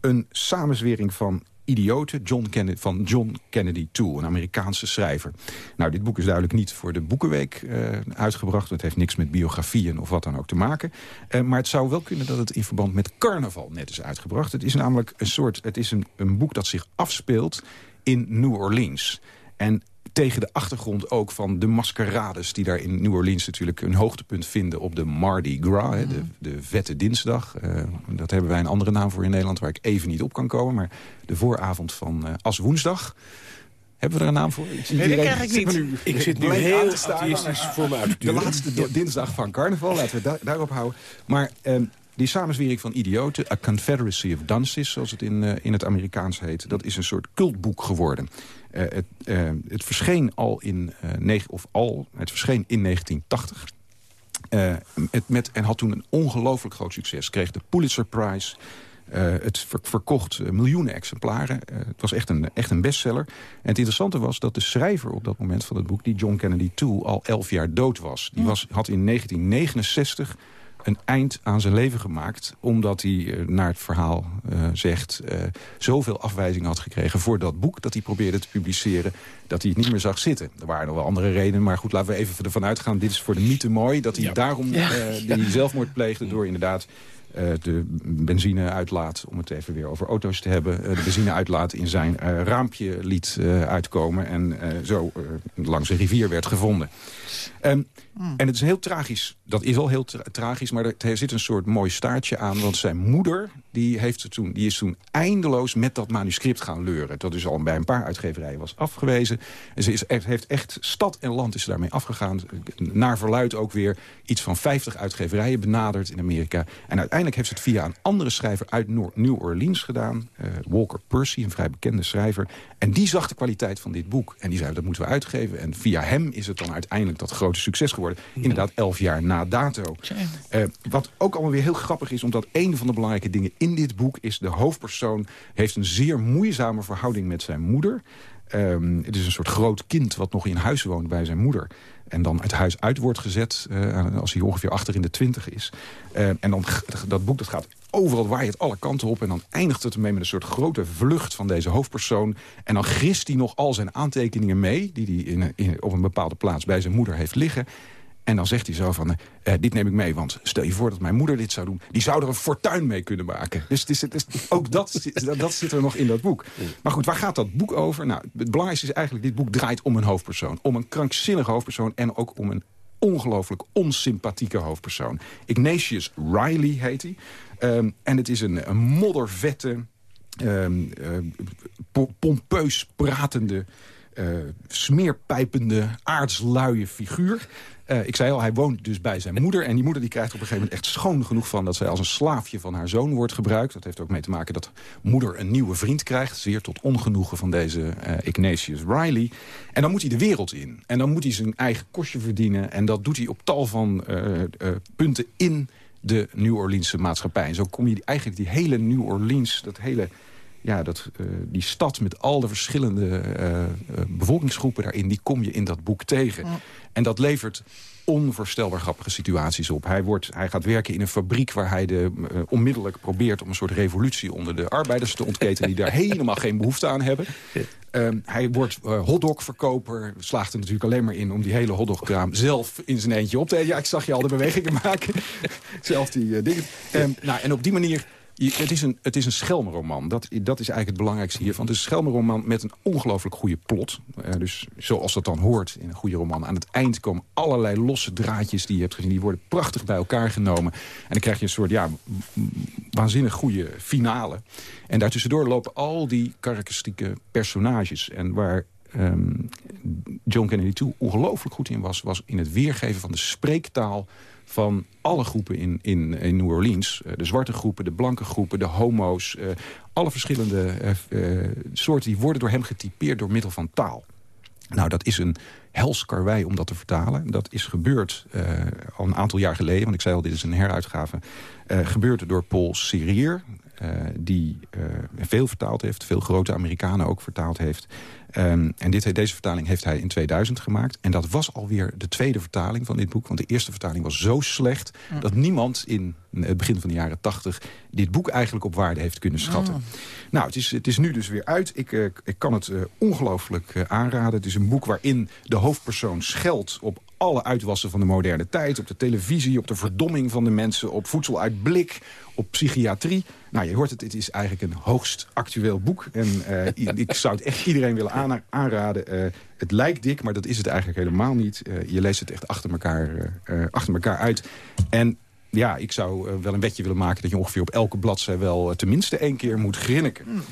Een samenzwering van idioten John Kennedy, van John Kennedy Toole, een Amerikaanse schrijver. Nou, dit boek is duidelijk niet voor de Boekenweek uh, uitgebracht. Het heeft niks met biografieën of wat dan ook te maken. Uh, maar het zou wel kunnen dat het in verband met carnaval net is uitgebracht. Het is namelijk een soort, het is een, een boek dat zich afspeelt in New Orleans. En tegen de achtergrond ook van de maskerades... die daar in New Orleans natuurlijk een hoogtepunt vinden op de Mardi Gras. Hè, de, de vette dinsdag. Uh, dat hebben wij een andere naam voor in Nederland... waar ik even niet op kan komen. Maar de vooravond van uh, As Woensdag... Hebben we er een naam voor? Ik, nee, dat krijg ik niet. Nu, ik zit nu heel atheïstisch voor me uit De laatste dinsdag van carnaval, laten we da daarop houden. Maar... Um, die samenzwering van idioten, A Confederacy of Dunces, zoals het in, in het Amerikaans heet... dat is een soort cultboek geworden. Het, het verscheen al in, negen, of al, het verscheen in 1980... het met, en had toen een ongelooflijk groot succes. Kreeg de Pulitzer Prize, uh, het verkocht miljoenen exemplaren. Uh, het was echt een, echt een bestseller. En het interessante was dat de schrijver op dat moment van het boek... die John Kennedy II al elf jaar dood was. Die was, had in 1969 een eind aan zijn leven gemaakt... omdat hij, naar het verhaal zegt... zoveel afwijzing had gekregen voor dat boek... dat hij probeerde te publiceren, dat hij het niet meer zag zitten. Er waren nog wel andere redenen, maar goed, laten we even ervan uitgaan... dit is voor de mythe mooi, dat hij ja. daarom ja. die zelfmoord pleegde... door inderdaad uh, de benzineuitlaat, om het even weer over auto's te hebben... Uh, de benzineuitlaat in zijn uh, raampje liet uitkomen... en zo langs een rivier werd gevonden. Um, mm. En het is heel tragisch. Dat is al heel tra tragisch, maar er, zit een soort mooi staartje aan. Want zijn moeder die heeft toen, die is toen eindeloos met dat manuscript gaan leuren. Dat is al bij een paar uitgeverijen was afgewezen. En ze is, heeft echt stad en land is daarmee afgegaan. Naar verluid ook weer iets van 50 uitgeverijen benaderd in Amerika. En uiteindelijk heeft ze het via een andere schrijver uit New Orleans gedaan. Uh, Walker Percy, een vrij bekende schrijver. En die zag de kwaliteit van dit boek. En die zei, dat moeten we uitgeven. En via hem is het dan uiteindelijk dat grote succes geworden. Inderdaad, elf jaar na dato. Uh, wat ook allemaal weer heel grappig is... omdat een van de belangrijke dingen in dit boek is... de hoofdpersoon heeft een zeer moeizame verhouding met zijn moeder. Um, het is een soort groot kind wat nog in huis woont bij zijn moeder. En dan het huis uit wordt gezet uh, als hij ongeveer achter in de twintig is. Uh, en dan, dat boek dat gaat overal waait het alle kanten op. En dan eindigt het ermee met een soort grote vlucht van deze hoofdpersoon. En dan grist hij nog al zijn aantekeningen mee... die hij in, op een bepaalde plaats bij zijn moeder heeft liggen. En dan zegt hij zo van, uh, dit neem ik mee, want stel je voor dat mijn moeder dit zou doen. Die zou er een fortuin mee kunnen maken. Dus ook dat, dat zit er nog in dat boek. Maar goed, waar gaat dat boek over? Nou, het belangrijkste is eigenlijk, dit boek draait om een hoofdpersoon. Om een krankzinnige hoofdpersoon en ook om een ongelooflijk onsympathieke hoofdpersoon. Ignatius Riley heet hij. Um, en het is een, een moddervette, um, uh, pompeus pratende... Uh, smeerpijpende, aardsluie figuur. Uh, ik zei al, hij woont dus bij zijn moeder. En die moeder die krijgt op een gegeven moment echt schoon genoeg van... dat zij als een slaafje van haar zoon wordt gebruikt. Dat heeft ook mee te maken dat moeder een nieuwe vriend krijgt. Zeer tot ongenoegen van deze uh, Ignatius Riley. En dan moet hij de wereld in. En dan moet hij zijn eigen kostje verdienen. En dat doet hij op tal van punten in de New Orleanse maatschappij. En zo kom je eigenlijk die hele New Orleans, dat hele ja, dat, uh, die stad met al de verschillende uh, bevolkingsgroepen daarin... die kom je in dat boek tegen. Ja. En dat levert onvoorstelbaar grappige situaties op. Hij, wordt, hij gaat werken in een fabriek waar hij de, uh, onmiddellijk probeert... om een soort revolutie onder de arbeiders te ontketen... die daar helemaal geen behoefte aan hebben. Um, hij wordt uh, hotdogverkoper. Slaagt er natuurlijk alleen maar in om die hele hotdogkraam zelf in zijn eentje op te eten. Ja, ik zag je al de bewegingen maken. zelf die uh, dingen. Um, nou, en op die manier het, is een, het is een schelmenroman. Dat, dat is eigenlijk het belangrijkste hiervan. Het is een schelmenroman met een ongelooflijk goede plot. Uh, dus zoals dat dan hoort in een goede roman. Aan het eind komen allerlei losse draadjes die je hebt gezien. Die worden prachtig bij elkaar genomen. En dan krijg je een soort ja, waanzinnig goede finale. En daartussendoor lopen al die karakteristieke personages. En waar um, John Kennedy toe ongelooflijk goed in was... was in het weergeven van de spreektaal van alle groepen in, in, in New Orleans. Uh, de zwarte groepen, de blanke groepen, de homo's. Uh, alle verschillende uh, soorten die worden door hem getypeerd door middel van taal. Nou, dat is een hels karwei om dat te vertalen. Dat is gebeurd al een aantal jaar geleden. Want ik zei al, dit is een heruitgave. gebeurd door Paul Serrier. die veel vertaald heeft. Veel grote Amerikanen ook vertaald heeft. Um, en dit, deze vertaling heeft hij in 2000 gemaakt. En dat was alweer de tweede vertaling van dit boek. Want de eerste vertaling was zo slecht... Mm. dat niemand in het begin van de jaren 80 dit boek eigenlijk op waarde heeft kunnen schatten. Mm. Nou, het is, het is nu dus weer uit. Ik, uh, ik kan het uh, ongelooflijk uh, aanraden. Het is een boek waarin de hoofdpersoon scheldt op alle uitwassen van de moderne tijd. Op de televisie, op de verdomming van de mensen, op voedsel uit blik, op psychiatrie. Nou, je hoort het, het is eigenlijk een hoogst actueel boek. En uh, ik zou het echt iedereen willen aan, aanraden. Uh, het lijkt dik, maar dat is het eigenlijk helemaal niet. Uh, je leest het echt achter elkaar, achter elkaar uit. En ja, ik zou wel een wetje willen maken... dat je ongeveer op elke bladzij wel tenminste één keer moet grinniken. Mm.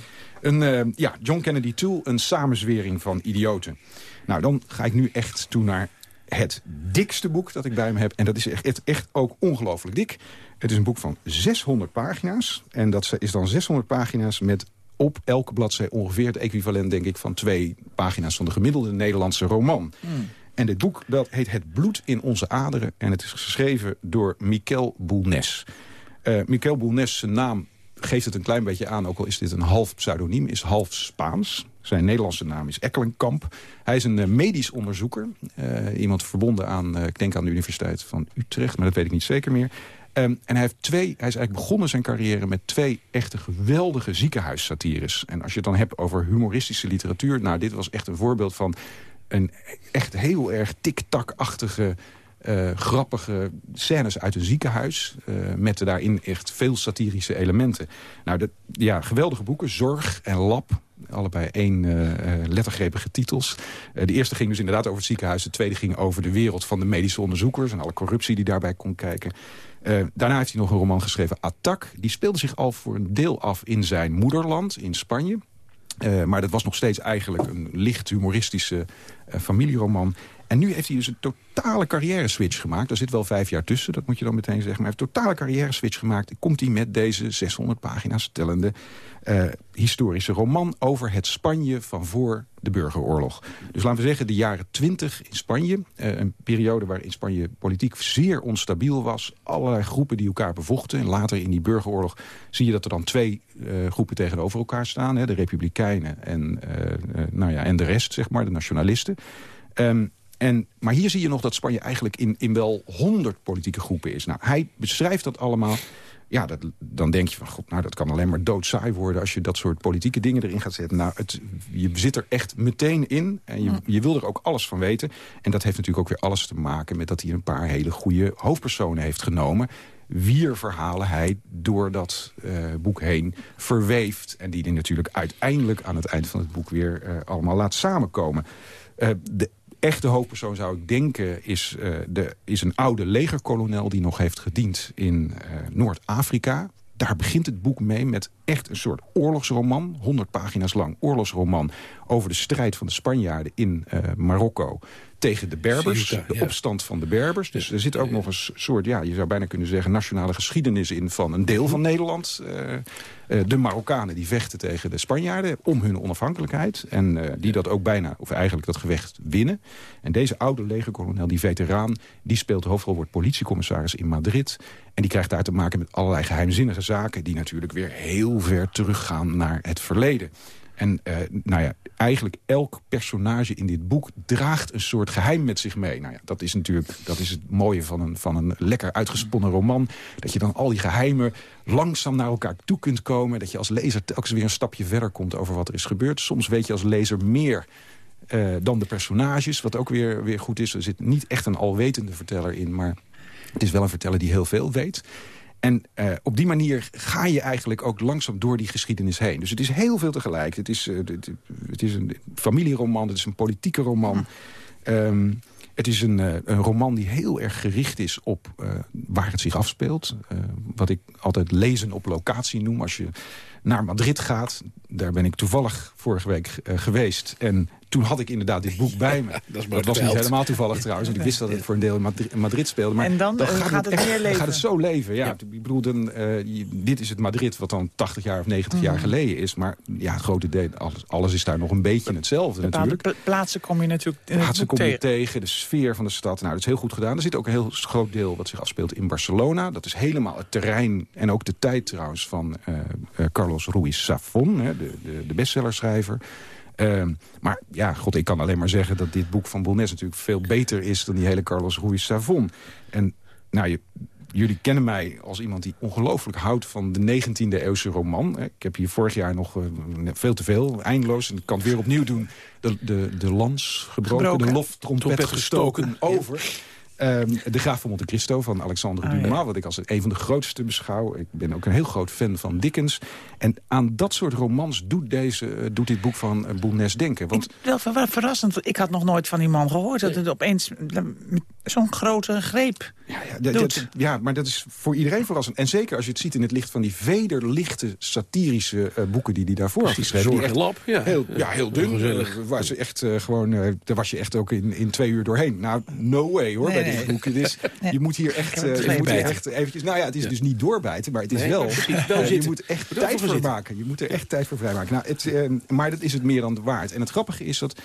Een, ja, John Kennedy Tool, een samenzwering van idioten. Nou, dan ga ik nu echt toe naar het dikste boek dat ik bij me heb. En dat is echt, echt ook ongelooflijk dik. Het is een boek van 600 pagina's. En dat is dan 600 pagina's met op elke bladzij ongeveer het equivalent, denk ik... van twee pagina's van de gemiddelde Nederlandse roman. Hmm. En dit boek dat heet Het bloed in onze aderen. En het is geschreven door Miquel Boulnes. Uh, Miquel Boulnes, zijn naam geeft het een klein beetje aan... ook al is dit een half pseudoniem, is half Spaans. Zijn Nederlandse naam is Ekkelenkamp. Hij is een uh, medisch onderzoeker. Uh, iemand verbonden aan, ik denk aan de Universiteit van Utrecht... maar dat weet ik niet zeker meer. Um, en hij, heeft twee, hij is eigenlijk begonnen zijn carrière met twee echte geweldige ziekenhuissatires. En als je het dan hebt over humoristische literatuur... nou, dit was echt een voorbeeld van een echt heel erg tik-tak-achtige... Uh, grappige scènes uit een ziekenhuis... Uh, met daarin echt veel satirische elementen. Nou, de, ja, geweldige boeken. Zorg en Lab. Allebei één uh, lettergrepige titels. de eerste ging dus inderdaad over het ziekenhuis. De tweede ging over de wereld van de medische onderzoekers... en alle corruptie die daarbij kon kijken. Daarna heeft hij nog een roman geschreven, Attack. Die speelde zich al voor een deel af in zijn moederland, in Spanje. Uh, maar dat was nog steeds eigenlijk een licht humoristische uh, familieroman. En nu heeft hij dus een totale carrière-switch gemaakt. Er zit wel vijf jaar tussen, dat moet je dan meteen zeggen. Maar hij heeft een totale carrière-switch gemaakt. Komt hij met deze 600 pagina's tellende uh, historische roman... over het Spanje van voor de burgeroorlog. Dus laten we zeggen, de jaren 20 in Spanje. Uh, een periode waarin Spanje politiek zeer onstabiel was. Allerlei groepen die elkaar bevochten. En later in die burgeroorlog zie je dat er dan twee uh, groepen tegenover elkaar staan. Hè, de Republikeinen en, nou ja, en de rest, zeg maar, de nationalisten. Um, en, maar hier zie je nog dat Spanje eigenlijk in, in wel honderd politieke groepen is. Nou, hij beschrijft dat allemaal. Ja, dat, dan denk je van, god, nou, dat kan alleen maar doodsaai worden... als je dat soort politieke dingen erin gaat zetten. Nou, het, je zit er echt meteen in en je, je wil er ook alles van weten. En dat heeft natuurlijk ook weer alles te maken met dat hij een paar hele goede hoofdpersonen heeft genomen wier verhalen hij door dat uh, boek heen verweeft. En die hij natuurlijk uiteindelijk aan het eind van het boek weer uh, allemaal laat samenkomen. Uh, de echte hoofdpersoon zou ik denken is, uh, de, is een oude legerkolonel... die nog heeft gediend in uh, Noord-Afrika. Daar begint het boek mee met echt een soort oorlogsroman. 100 pagina's lang oorlogsroman over de strijd van de Spanjaarden in uh, Marokko tegen de Berbers. de opstand van de Berbers. Dus er zit ook nog een soort, ja, je zou bijna kunnen zeggen... nationale geschiedenis in van een deel van Nederland. Uh, uh, de Marokkanen die vechten tegen de Spanjaarden om hun onafhankelijkheid. En uh, die dat ook bijna, of eigenlijk dat gevecht winnen. En deze oude legerkolonel, die veteraan... die speelt de hoofdrol, wordt politiecommissaris in Madrid. En die krijgt daar te maken met allerlei geheimzinnige zaken... die natuurlijk weer heel ver teruggaan naar het verleden. En uh, nou ja, eigenlijk elk personage in dit boek draagt een soort geheim met zich mee. Nou ja, dat is natuurlijk dat is het mooie van een, van een lekker uitgesponnen roman. Dat je dan al die geheimen langzaam naar elkaar toe kunt komen. Dat je als lezer telkens weer een stapje verder komt over wat er is gebeurd. Soms weet je als lezer meer uh, dan de personages, wat ook weer, weer goed is. Er zit niet echt een alwetende verteller in, maar het is wel een verteller die heel veel weet. En uh, op die manier ga je eigenlijk ook langzaam door die geschiedenis heen. Dus het is heel veel tegelijk. Het is, uh, het is een familieroman, het is een politieke roman. Um, het is een, uh, een, roman die heel erg gericht is op waar het zich afspeelt. wat ik altijd lezen op locatie noem. Als je naar Madrid gaat, daar ben ik toevallig vorige week geweest. En toen had ik inderdaad dit boek bij me. dat, was niet helemaal toevallig trouwens. Want ik wist dat het voor een deel in Madrid, speelde. Maar en dan, gaat, het, het meer leven. gaat het zo leven. Ja. Ik bedoel, dan, uh, dit is het Madrid wat dan 80 jaar of 90 jaar mhm. geleden is. Maar ja, het grote deel, alles, alles is daar nog een beetje hetzelfde Bepaalde natuurlijk. plaatsen kom je natuurlijk Plaatsen kom je tegen. De sfeer van de stad. Nou, dat is heel goed gedaan. Er zit ook een heel groot deel wat zich afspeelt in Barcelona. Dat is helemaal het terrein en ook de tijd trouwens van uh, uh, Carlos Ruiz. Hè, de, de, de bestsellerschrijver. Uh, maar ja, god, ik kan alleen maar zeggen dat dit boek van Bolnes natuurlijk veel beter is dan die hele Carlos Ruiz Savon. En nou, je, jullie kennen mij als iemand die ongelooflijk houdt van de 19e eeuwse roman. Ik heb hier vorig jaar nog uh, veel te veel, eindeloos. En ik kan het weer opnieuw doen. De, de, de lans gebroken, gebroken. de loftrompet gestoken, gestoken, over. Um, de Graaf van Monte Cristo van Alexandre oh, Dumas. Wat ik als een van de grootste beschouw. Ik ben ook een heel groot fan van Dickens. En aan dat soort romans doet, deze, uh, doet dit boek van uh, Boulnes denken. Want... Ik, wel, wel verrassend. Ik had nog nooit van die man gehoord. Dat het opeens zo'n grote greep ja, ja, dat, ja, maar dat is voor iedereen verrassend. En zeker als je het ziet in het licht van die vederlichte satirische uh, boeken die hij daarvoor had geschreven. Zorg lab, ja. Heel, ja, heel dun. Uh, waar ze echt uh, gewoon, daar was je echt ook in, in twee uur doorheen. Nou, no way hoor, nee, bij deze boeken. Dus, nee. Je moet hier echt, je moet hier echt eventjes... Nou ja, het is ja. dus niet doorbijten, maar het is nee, wel... wel je moet echt tijd voor maken. Je moet er echt tijd voor vrijmaken. Nou, het, maar dat is het meer dan waard. En het grappige is dat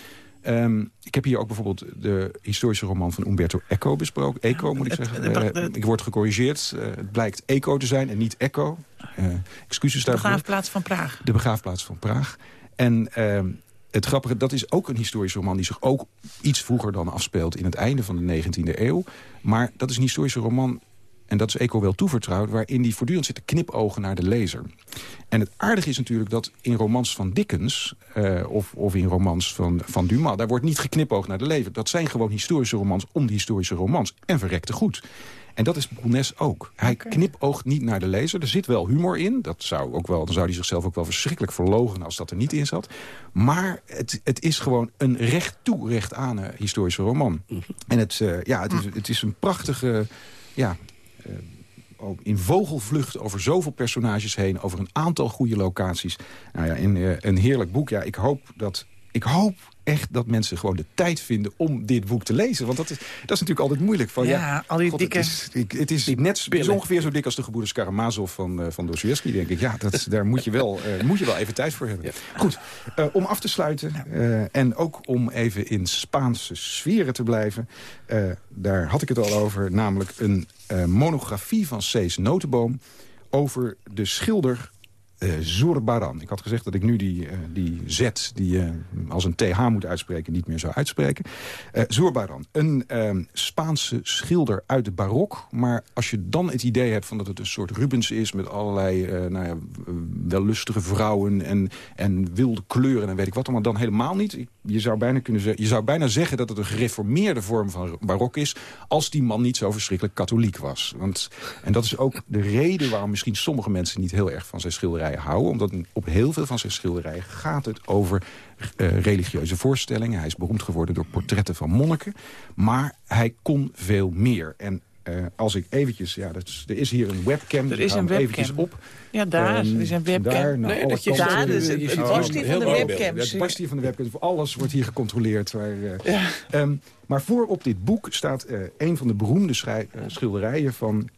Um, ik heb hier ook bijvoorbeeld de historische roman van Umberto Eco besproken. Eco, moet ik zeggen. Uh, ik word gecorrigeerd. Uh, het blijkt Eco te zijn en niet Echo. Uh, excuses daarvoor. De begraafplaats van Praag. De begraafplaats van Praag. En uh, het grappige, dat is ook een historische roman... die zich ook iets vroeger dan afspeelt in het einde van de 19e eeuw. Maar dat is een historische roman en dat is Eco wel toevertrouwd... waarin die voortdurend zit te knipogen naar de lezer. En het aardige is natuurlijk dat in romans van Dickens... Uh, of, of in romans van, van Dumas, daar wordt niet geknipoogd naar de lezer. Dat zijn gewoon historische romans om die historische romans. En verrekte goed. En dat is Boulnes ook. Hij okay. knipoogt niet naar de lezer. Er zit wel humor in. Dat zou ook wel, dan zou hij zichzelf ook wel verschrikkelijk verlogen als dat er niet in zat. Maar het, het is gewoon een recht toe, recht aan historische roman. -hmm. En het, uh, ja, het, is, het is een prachtige... Ja, in vogelvlucht over zoveel personages heen... over een aantal goede locaties. Nou ja, in, uh, een heerlijk boek. Ja, ik hoop dat... Ik hoop echt dat mensen gewoon de tijd vinden om dit boek te lezen. Want dat is, dat is natuurlijk altijd moeilijk. Van, ja, ja al die God, dikke... Het is, het is net is ongeveer zo dik als de gebroeders Karamazov van, uh, van Dostoevsky, denk ik. Ja, dat, daar moet je, wel, uh, moet je wel even tijd voor hebben. Ja. Goed, uh, om af te sluiten en ook om even in Spaanse sferen te blijven. daar had ik het al over, namelijk een monografie van Cees Notenboom over de schilder uh. Ik had gezegd dat ik nu die, uh, die Z, die uh, als een TH moet uitspreken, niet meer zou uitspreken. Zurbaran, een ehm, Spaanse schilder uit de barok. Maar als je dan het idee hebt van dat het een soort Rubens is... met allerlei nou ja, wellustige vrouwen en, en wilde kleuren en weet ik wat allemaal... dan helemaal niet. Je zou, bijna kunnen zeggen, je zou bijna zeggen dat het een gereformeerde vorm van barok is... als die man niet zo verschrikkelijk katholiek was. Want, en dat is ook de reden waarom misschien sommige mensen niet heel erg van zijn schilderijen houden. Omdat op heel veel van zijn schilderijen gaat het over uh, religieuze voorstellingen. Hij is beroemd geworden door portretten van monniken. Maar hij kon veel meer. En uh, als ik eventjes, ja, dat is, er is hier een webcam. Er is een webcam. eventjes op. Ja, daar um, is een webcam. Daar, nou, nee, dat je daar is het, het barstje van de webcam. Het van de webcam. Alles wordt hier gecontroleerd. Waar, uh, ja. um, maar voor op dit boek staat uh, een van de beroemde schilderijen van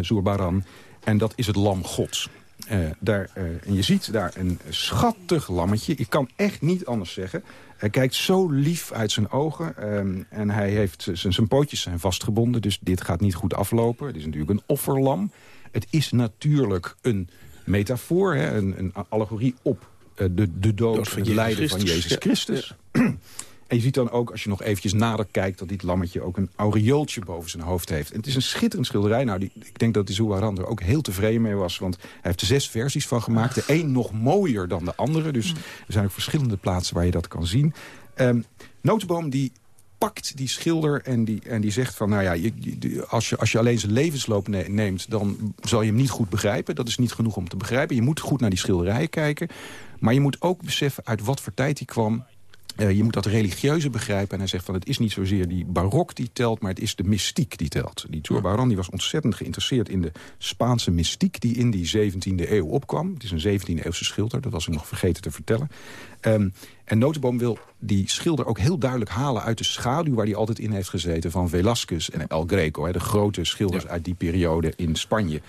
Zurbaran. En dat is het Lam Gods. Uh, daar, uh, en je ziet daar een schattig lammetje. Ik kan echt niet anders zeggen. Hij kijkt zo lief uit zijn ogen. Um, en hij heeft zijn pootjes zijn vastgebonden. Dus dit gaat niet goed aflopen. Het is natuurlijk een offerlam. Het is natuurlijk een metafoor. Hè, een, een allegorie op uh, de, de dood, dood van het lijden van Jezus Christus. Ja. En je ziet dan ook, als je nog eventjes nader kijkt... dat dit lammetje ook een aureooltje boven zijn hoofd heeft. En het is een schitterend schilderij. Nou, die, ik denk dat die Zouaran er ook heel tevreden mee was. Want hij heeft er zes versies van gemaakt. De een nog mooier dan de andere. Dus er zijn ook verschillende plaatsen waar je dat kan zien. Um, Notenboom die pakt die schilder en die, en die zegt van... nou ja, je, je, als, je, als je alleen zijn levensloop ne neemt... dan zal je hem niet goed begrijpen. Dat is niet genoeg om te begrijpen. Je moet goed naar die schilderijen kijken. Maar je moet ook beseffen uit wat voor tijd hij kwam... Uh, je moet dat religieuze begrijpen. En hij zegt van het is niet zozeer die barok die telt... maar het is de mystiek die telt. Die Zurbarán die was ontzettend geïnteresseerd in de Spaanse mystiek... die in die 17e eeuw opkwam. Het is een 17e eeuwse schilder, dat was ik nog vergeten te vertellen. Um, en Notenboom wil die schilder ook heel duidelijk halen uit de schaduw... waar hij altijd in heeft gezeten van Velázquez en El Greco. Hè, de grote schilders ja. uit die periode in Spanje.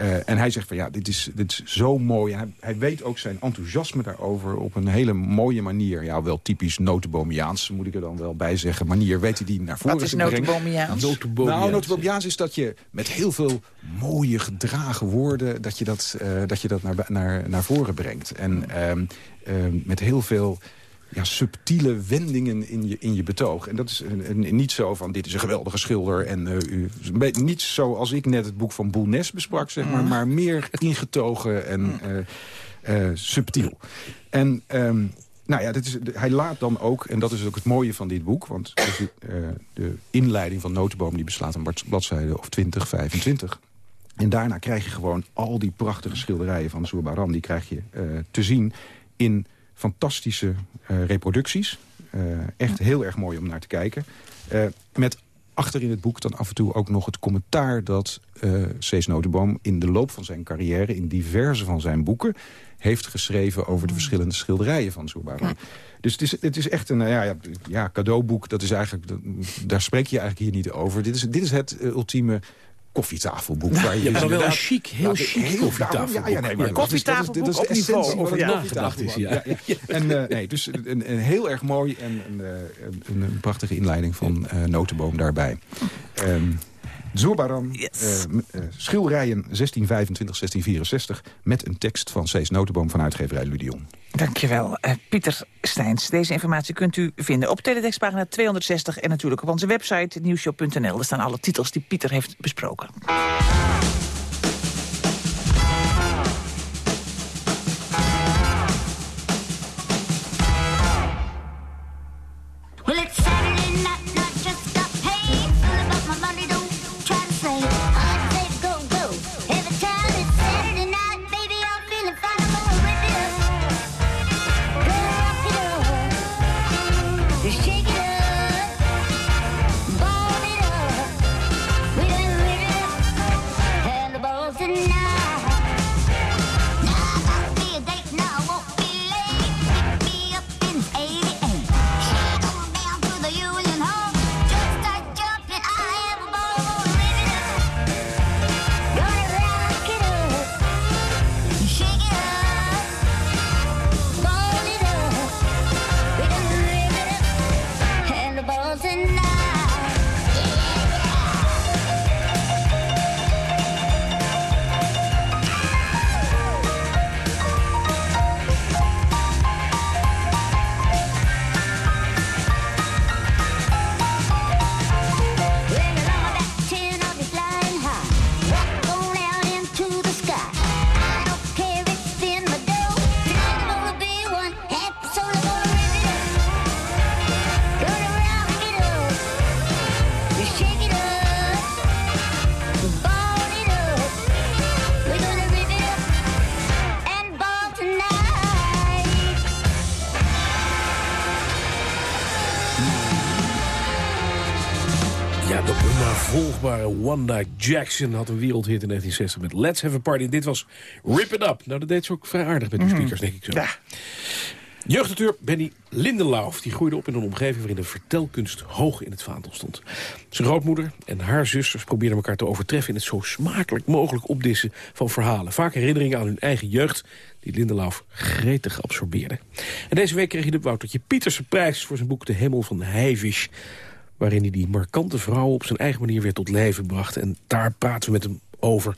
Uh, en hij zegt van ja, dit is, dit is zo mooi. Hij, hij weet ook zijn enthousiasme daarover op een hele mooie manier. Ja, wel typisch notenbomiaans, moet ik er dan wel bij zeggen. Manier weet hij die naar voren Wat is notenbomiaans? Nou, notenbomiaans is dat je met heel veel mooie gedragen woorden... dat je dat, uh, dat, je dat naar, naar, naar voren brengt. En uh, met heel veel ja, subtiele wendingen in je, in je betoog. En dat is een, een, niet zo van, dit is een geweldige schilder. En uh, u, niet zoals ik net het boek van Boulnes besprak, zeg maar. Maar meer ingetogen en uh, uh, subtiel. En... Um, nou ja, dit is, hij laat dan ook, en dat is ook het mooie van dit boek... want de, de inleiding van Notenboom die beslaat een bladzijde of 20, 25... En daarna krijg je gewoon al die prachtige schilderijen van Zurbaran... die krijg je te zien in fantastische uh, reproducties. Uh, echt heel erg mooi om naar te kijken. Uh, met achter in het boek dan af en toe ook nog het commentaar... dat uh, Cees Notenboom in de loop van zijn carrière... in diverse van zijn boeken heeft geschreven over de verschillende schilderijen van Zurbarang. Dus het is, het is echt een ja, ja, ja, cadeauboek. Dat is eigenlijk, daar spreek je eigenlijk hier niet over. Dit is, dit is het ultieme koffietafelboek. Waar je ja, maar wel een chic, heel chic heel koffietafelboek. Ja, ja, nee, maar koffietafelboek dat is, dat is de essentie over ja, gedacht is. Ja. En uh, nee, dus een, een, heel erg mooi en een, een, een prachtige inleiding van uh, Notenboom daarbij. Um, Zoerbaran, yes. uh, schilderijen 1625-1664... met een tekst van Cees Notenboom van uitgeverij Ludion. Dankjewel, uh, Pieter Steins. Deze informatie kunt u vinden op teletextpagina 260... en natuurlijk op onze website nieuwshow.nl. Daar staan alle titels die Pieter heeft besproken. Wanda Jackson had een wereldhit in 1960 met Let's Have a Party. Dit was Rip It Up. Nou, dat deed ze ook vrij aardig met die mhm. speakers, denk ik zo. Ja. Jeugdauteur Benny Lindenlauf die groeide op in een omgeving... waarin de vertelkunst hoog in het vaandel stond. Zijn grootmoeder en haar zusters probeerden elkaar te overtreffen... in het zo smakelijk mogelijk opdissen van verhalen. Vaak herinneringen aan hun eigen jeugd die Lindenlauf gretig absorbeerde. En deze week kreeg hij de Woutertje Pieterse prijs... voor zijn boek De Hemel van Heivisch waarin hij die markante vrouw op zijn eigen manier weer tot leven bracht. En daar praten we met hem over.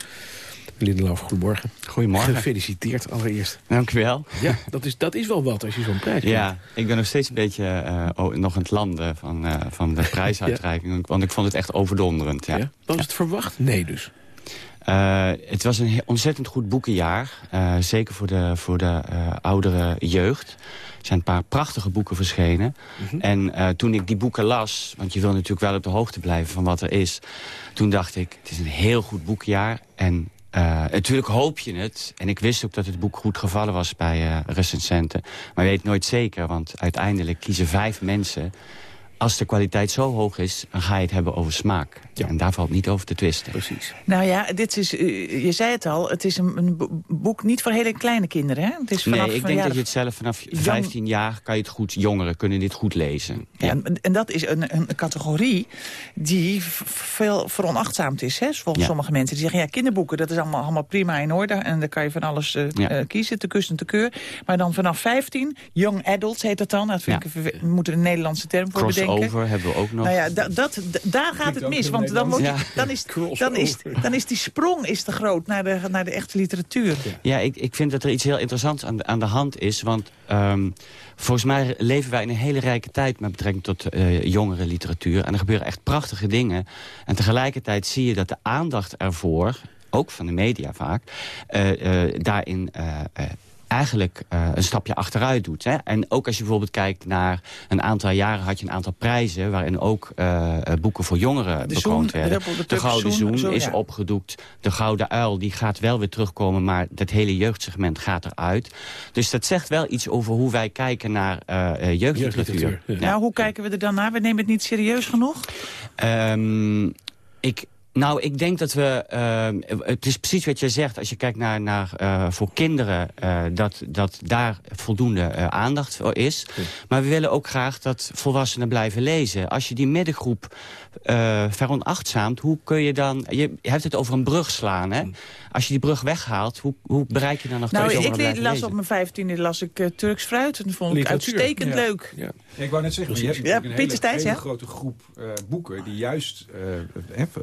Lindeloof, goedemorgen. Goedemorgen. Gefeliciteerd allereerst. Dank u wel. Ja, dat is, dat is wel wat als je zo'n prijs krijgt. Ja, ik ben nog steeds een beetje uh, nog in het landen van, uh, van de prijsuitreiking. Want ik vond het echt overdonderend. Ja. ja? Was het verwacht? Nee dus. Uh, het was een ontzettend goed boekenjaar. zeker voor de, voor de oudere jeugd zijn een paar prachtige boeken verschenen. Mhm. En uh, toen ik die boeken las, want je wil natuurlijk wel op de hoogte blijven van wat er is. Toen dacht ik, het is een heel goed boekjaar. En uh, natuurlijk hoop je het. En ik wist ook dat het boek goed gevallen was bij uh, recensenten. Maar je weet nooit zeker, want uiteindelijk kiezen vijf mensen als de kwaliteit zo hoog is, dan ga je het hebben over smaak. Ja. En daar valt niet over te twisten. Precies. Nou ja, dit is, je zei het al, het is een, een, boek niet voor hele kleine kinderen. Hè? Het is vanaf, nee, ik denk dat je het zelf vanaf 15 jaar kan je het goed, jongeren kunnen dit goed lezen. Ja, en, en, dat is een, een categorie die veel veronachtzaamd is. Hè? Volgens sommige mensen die zeggen, ja, kinderboeken, dat is allemaal, allemaal prima in orde. En dan kan je van alles uh, kiezen, te kust en te keur. Maar dan vanaf 15, young adults heet dat dan. Dat vind ik, we moeten een Nederlandse term voor bedenken over hebben we ook nog. Nou ja, dat, daar gaat het mis. Want dan, moet je, dan, is, dan, is, dan is die sprong is te groot naar de, naar de echte literatuur. Ja, ik, ik vind dat er iets heel interessants aan de, aan de hand is. Want um, volgens mij leven wij in een hele rijke tijd... met betrekking tot uh, jongere literatuur. En er gebeuren echt prachtige dingen. En tegelijkertijd zie je dat de aandacht ervoor ook van de media vaak, uh, uh, daarin eigenlijk uh, een stapje achteruit doet. Hè? En ook als je bijvoorbeeld kijkt naar een aantal jaren... had je een aantal prijzen waarin ook uh, boeken voor jongeren de bekroond werden. De, de, Gouden Zoen, zoen is ja. opgedoekt. De Gouden Uil die gaat wel weer terugkomen... maar dat hele jeugdsegment gaat eruit. Dus dat zegt wel iets over hoe wij kijken naar uh, jeugdliteratuur. Ja. Nou, hoe kijken we er dan naar? We nemen het niet serieus genoeg? Um, ik, nou, ik denk dat we... Uh, het is precies wat jij zegt. Als je kijkt naar, naar uh, voor kinderen... Uh, dat, dat daar voldoende aandacht voor is. Ja. Maar we willen ook graag dat volwassenen blijven lezen. Als je die middengroep veronachtzaamt... hoe kun je dan... Je hebt het over een brug slaan, hè? Als je die brug weghaalt, hoe, hoe bereik je dan nog nou, ik las lezen? op mijn vijftiende las ik Turks fruit. En dat vond ik uitstekend ja. leuk. Ja. Ik wou net zeggen, je hebt ja, een hele, hele ja? grote groep boeken... die juist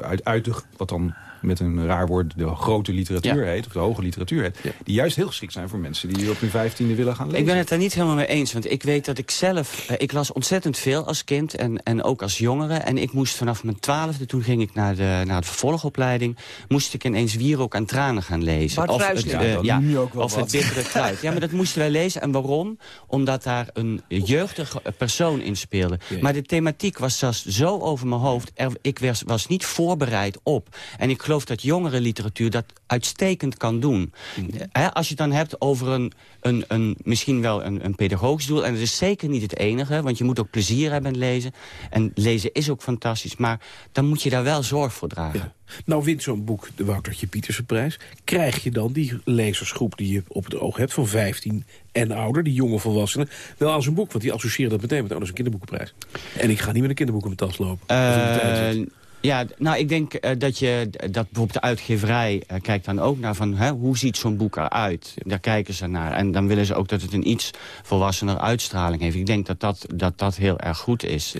uit, uit de, wat dan met een raar woord de grote literatuur heet... of de hoge literatuur heet... die juist heel geschikt zijn voor mensen die op hun vijftiende willen gaan lezen. Ik ben het daar niet helemaal mee eens. Want ik weet dat ik zelf... Uh, ik las ontzettend veel als kind en, en ook als jongere. En ik moest vanaf mijn twaalfde, toen ging ik naar de, naar de vervolgopleiding... moest ik ineens Wierook aan tranen gaan lezen. Bart of het, uh, ja, of het bittere kruid. Ja, maar dat moesten wij lezen. En waarom? Omdat daar een jeugdige persoon in speelde. Maar de thematiek was zelfs zo over mijn hoofd. Er, ik was, was niet voorbereid op. En ik geloof dat jongere literatuur dat uitstekend kan doen. Mm. als je het dan hebt over een, een, een, misschien wel een, een pedagogisch doel... en dat is zeker niet het enige, want je moet ook plezier hebben in lezen. En lezen is ook fantastisch, maar dan moet je daar wel zorg voor dragen. Ja. Nou wint zo'n boek de Woutertje Pietersenprijs. Krijg je dan die lezersgroep die je op het oog hebt... van 15 en ouder, die jonge volwassenen... wel aan zo'n boek, want die associëren dat meteen met... oh, dat is een kinderboekenprijs. En ik ga niet met een kinderboek in mijn tas lopen. Uh, ja, nou, ik denk uh, dat je dat bijvoorbeeld de uitgeverij uh, kijkt dan ook naar van hè, hoe ziet zo'n boek eruit. Daar kijken ze naar. En dan willen ze ook dat het een iets volwassener uitstraling heeft. Ik denk dat dat, dat, dat heel erg goed is.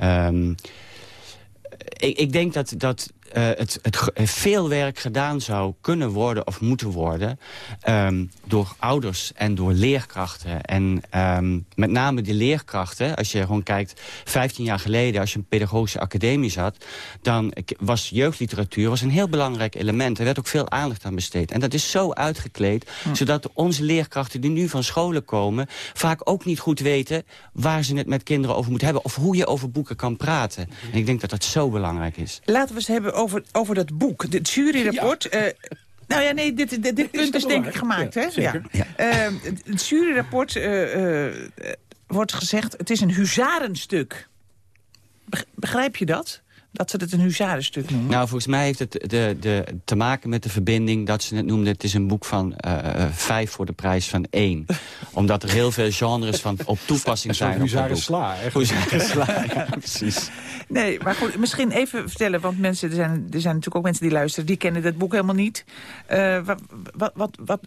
Um, ik, ik denk dat, dat uh, het, het veel werk gedaan zou kunnen worden of moeten worden... Um, door ouders en door leerkrachten. En um, met name die leerkrachten, als je gewoon kijkt... 15 jaar geleden, als je een pedagogische academie zat... dan was jeugdliteratuur was een heel belangrijk element. Er werd ook veel aandacht aan besteed. En dat is zo uitgekleed, hm. zodat onze leerkrachten die nu van scholen komen... vaak ook niet goed weten waar ze het met kinderen over moeten hebben... of hoe je over boeken kan praten. En ik denk dat dat zo belangrijk is. Laten we eens hebben over, over dat boek. Het juryrapport... Ja. Uh, nou ja, nee, dit, dit, dit punt is, is denk ik gemaakt. Ja, hè? Zeker. Ja. Uh, het juryrapport uh, wordt gezegd... het is een huzarenstuk. Begrijp je dat? Dat ze het een huzarenstuk noemen? Nou, volgens mij heeft het de, de, te maken met de verbinding dat ze het noemden... het is een boek van uh, vijf voor de prijs van één. Omdat er heel veel genres van op toepassing zijn. Huzaren sla. Huzaren sla, ja, precies. Nee, maar goed, misschien even vertellen, want mensen, er, zijn, er zijn natuurlijk ook mensen die luisteren... die kennen dat boek helemaal niet. Uh, wat, wat, wat, wat,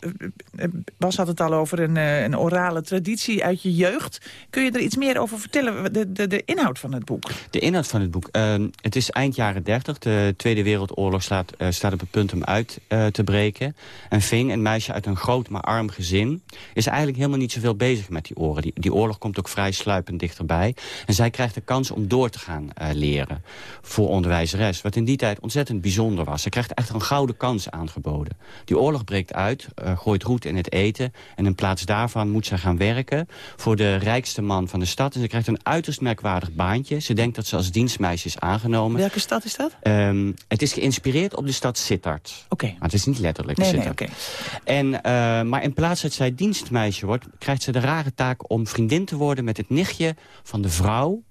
Bas had het al over een, een orale traditie uit je jeugd. Kun je er iets meer over vertellen, de, de, de inhoud van het boek? De inhoud van het boek? Uh, het is eind jaren 30. De Tweede Wereldoorlog staat, uh, staat op het punt om uit uh, te breken. En Ving, een meisje uit een groot maar arm gezin... is eigenlijk helemaal niet zoveel bezig met die oren. Die, oorlog komt ook vrij sluipend dichterbij. En zij krijgt de kans om door te gaan uh, leren voor onderwijzeres. Wat in die tijd ontzettend bijzonder was. Ze krijgt echt een gouden kans aangeboden. Die oorlog breekt uit, gooit roet in het eten... en in plaats daarvan moet zij gaan werken voor de rijkste man van de stad. En ze krijgt een uiterst merkwaardig baantje. Ze denkt dat ze als dienstmeisje is aangenomen Welke stad is dat? Um, het is geïnspireerd op de stad Sittard. Oké. Okay. Maar het is niet letterlijk nee, Sittard. Nee, okay. en, uh, maar in plaats dat zij dienstmeisje wordt... krijgt ze de rare taak om vriendin te worden met het nichtje van de vrouw...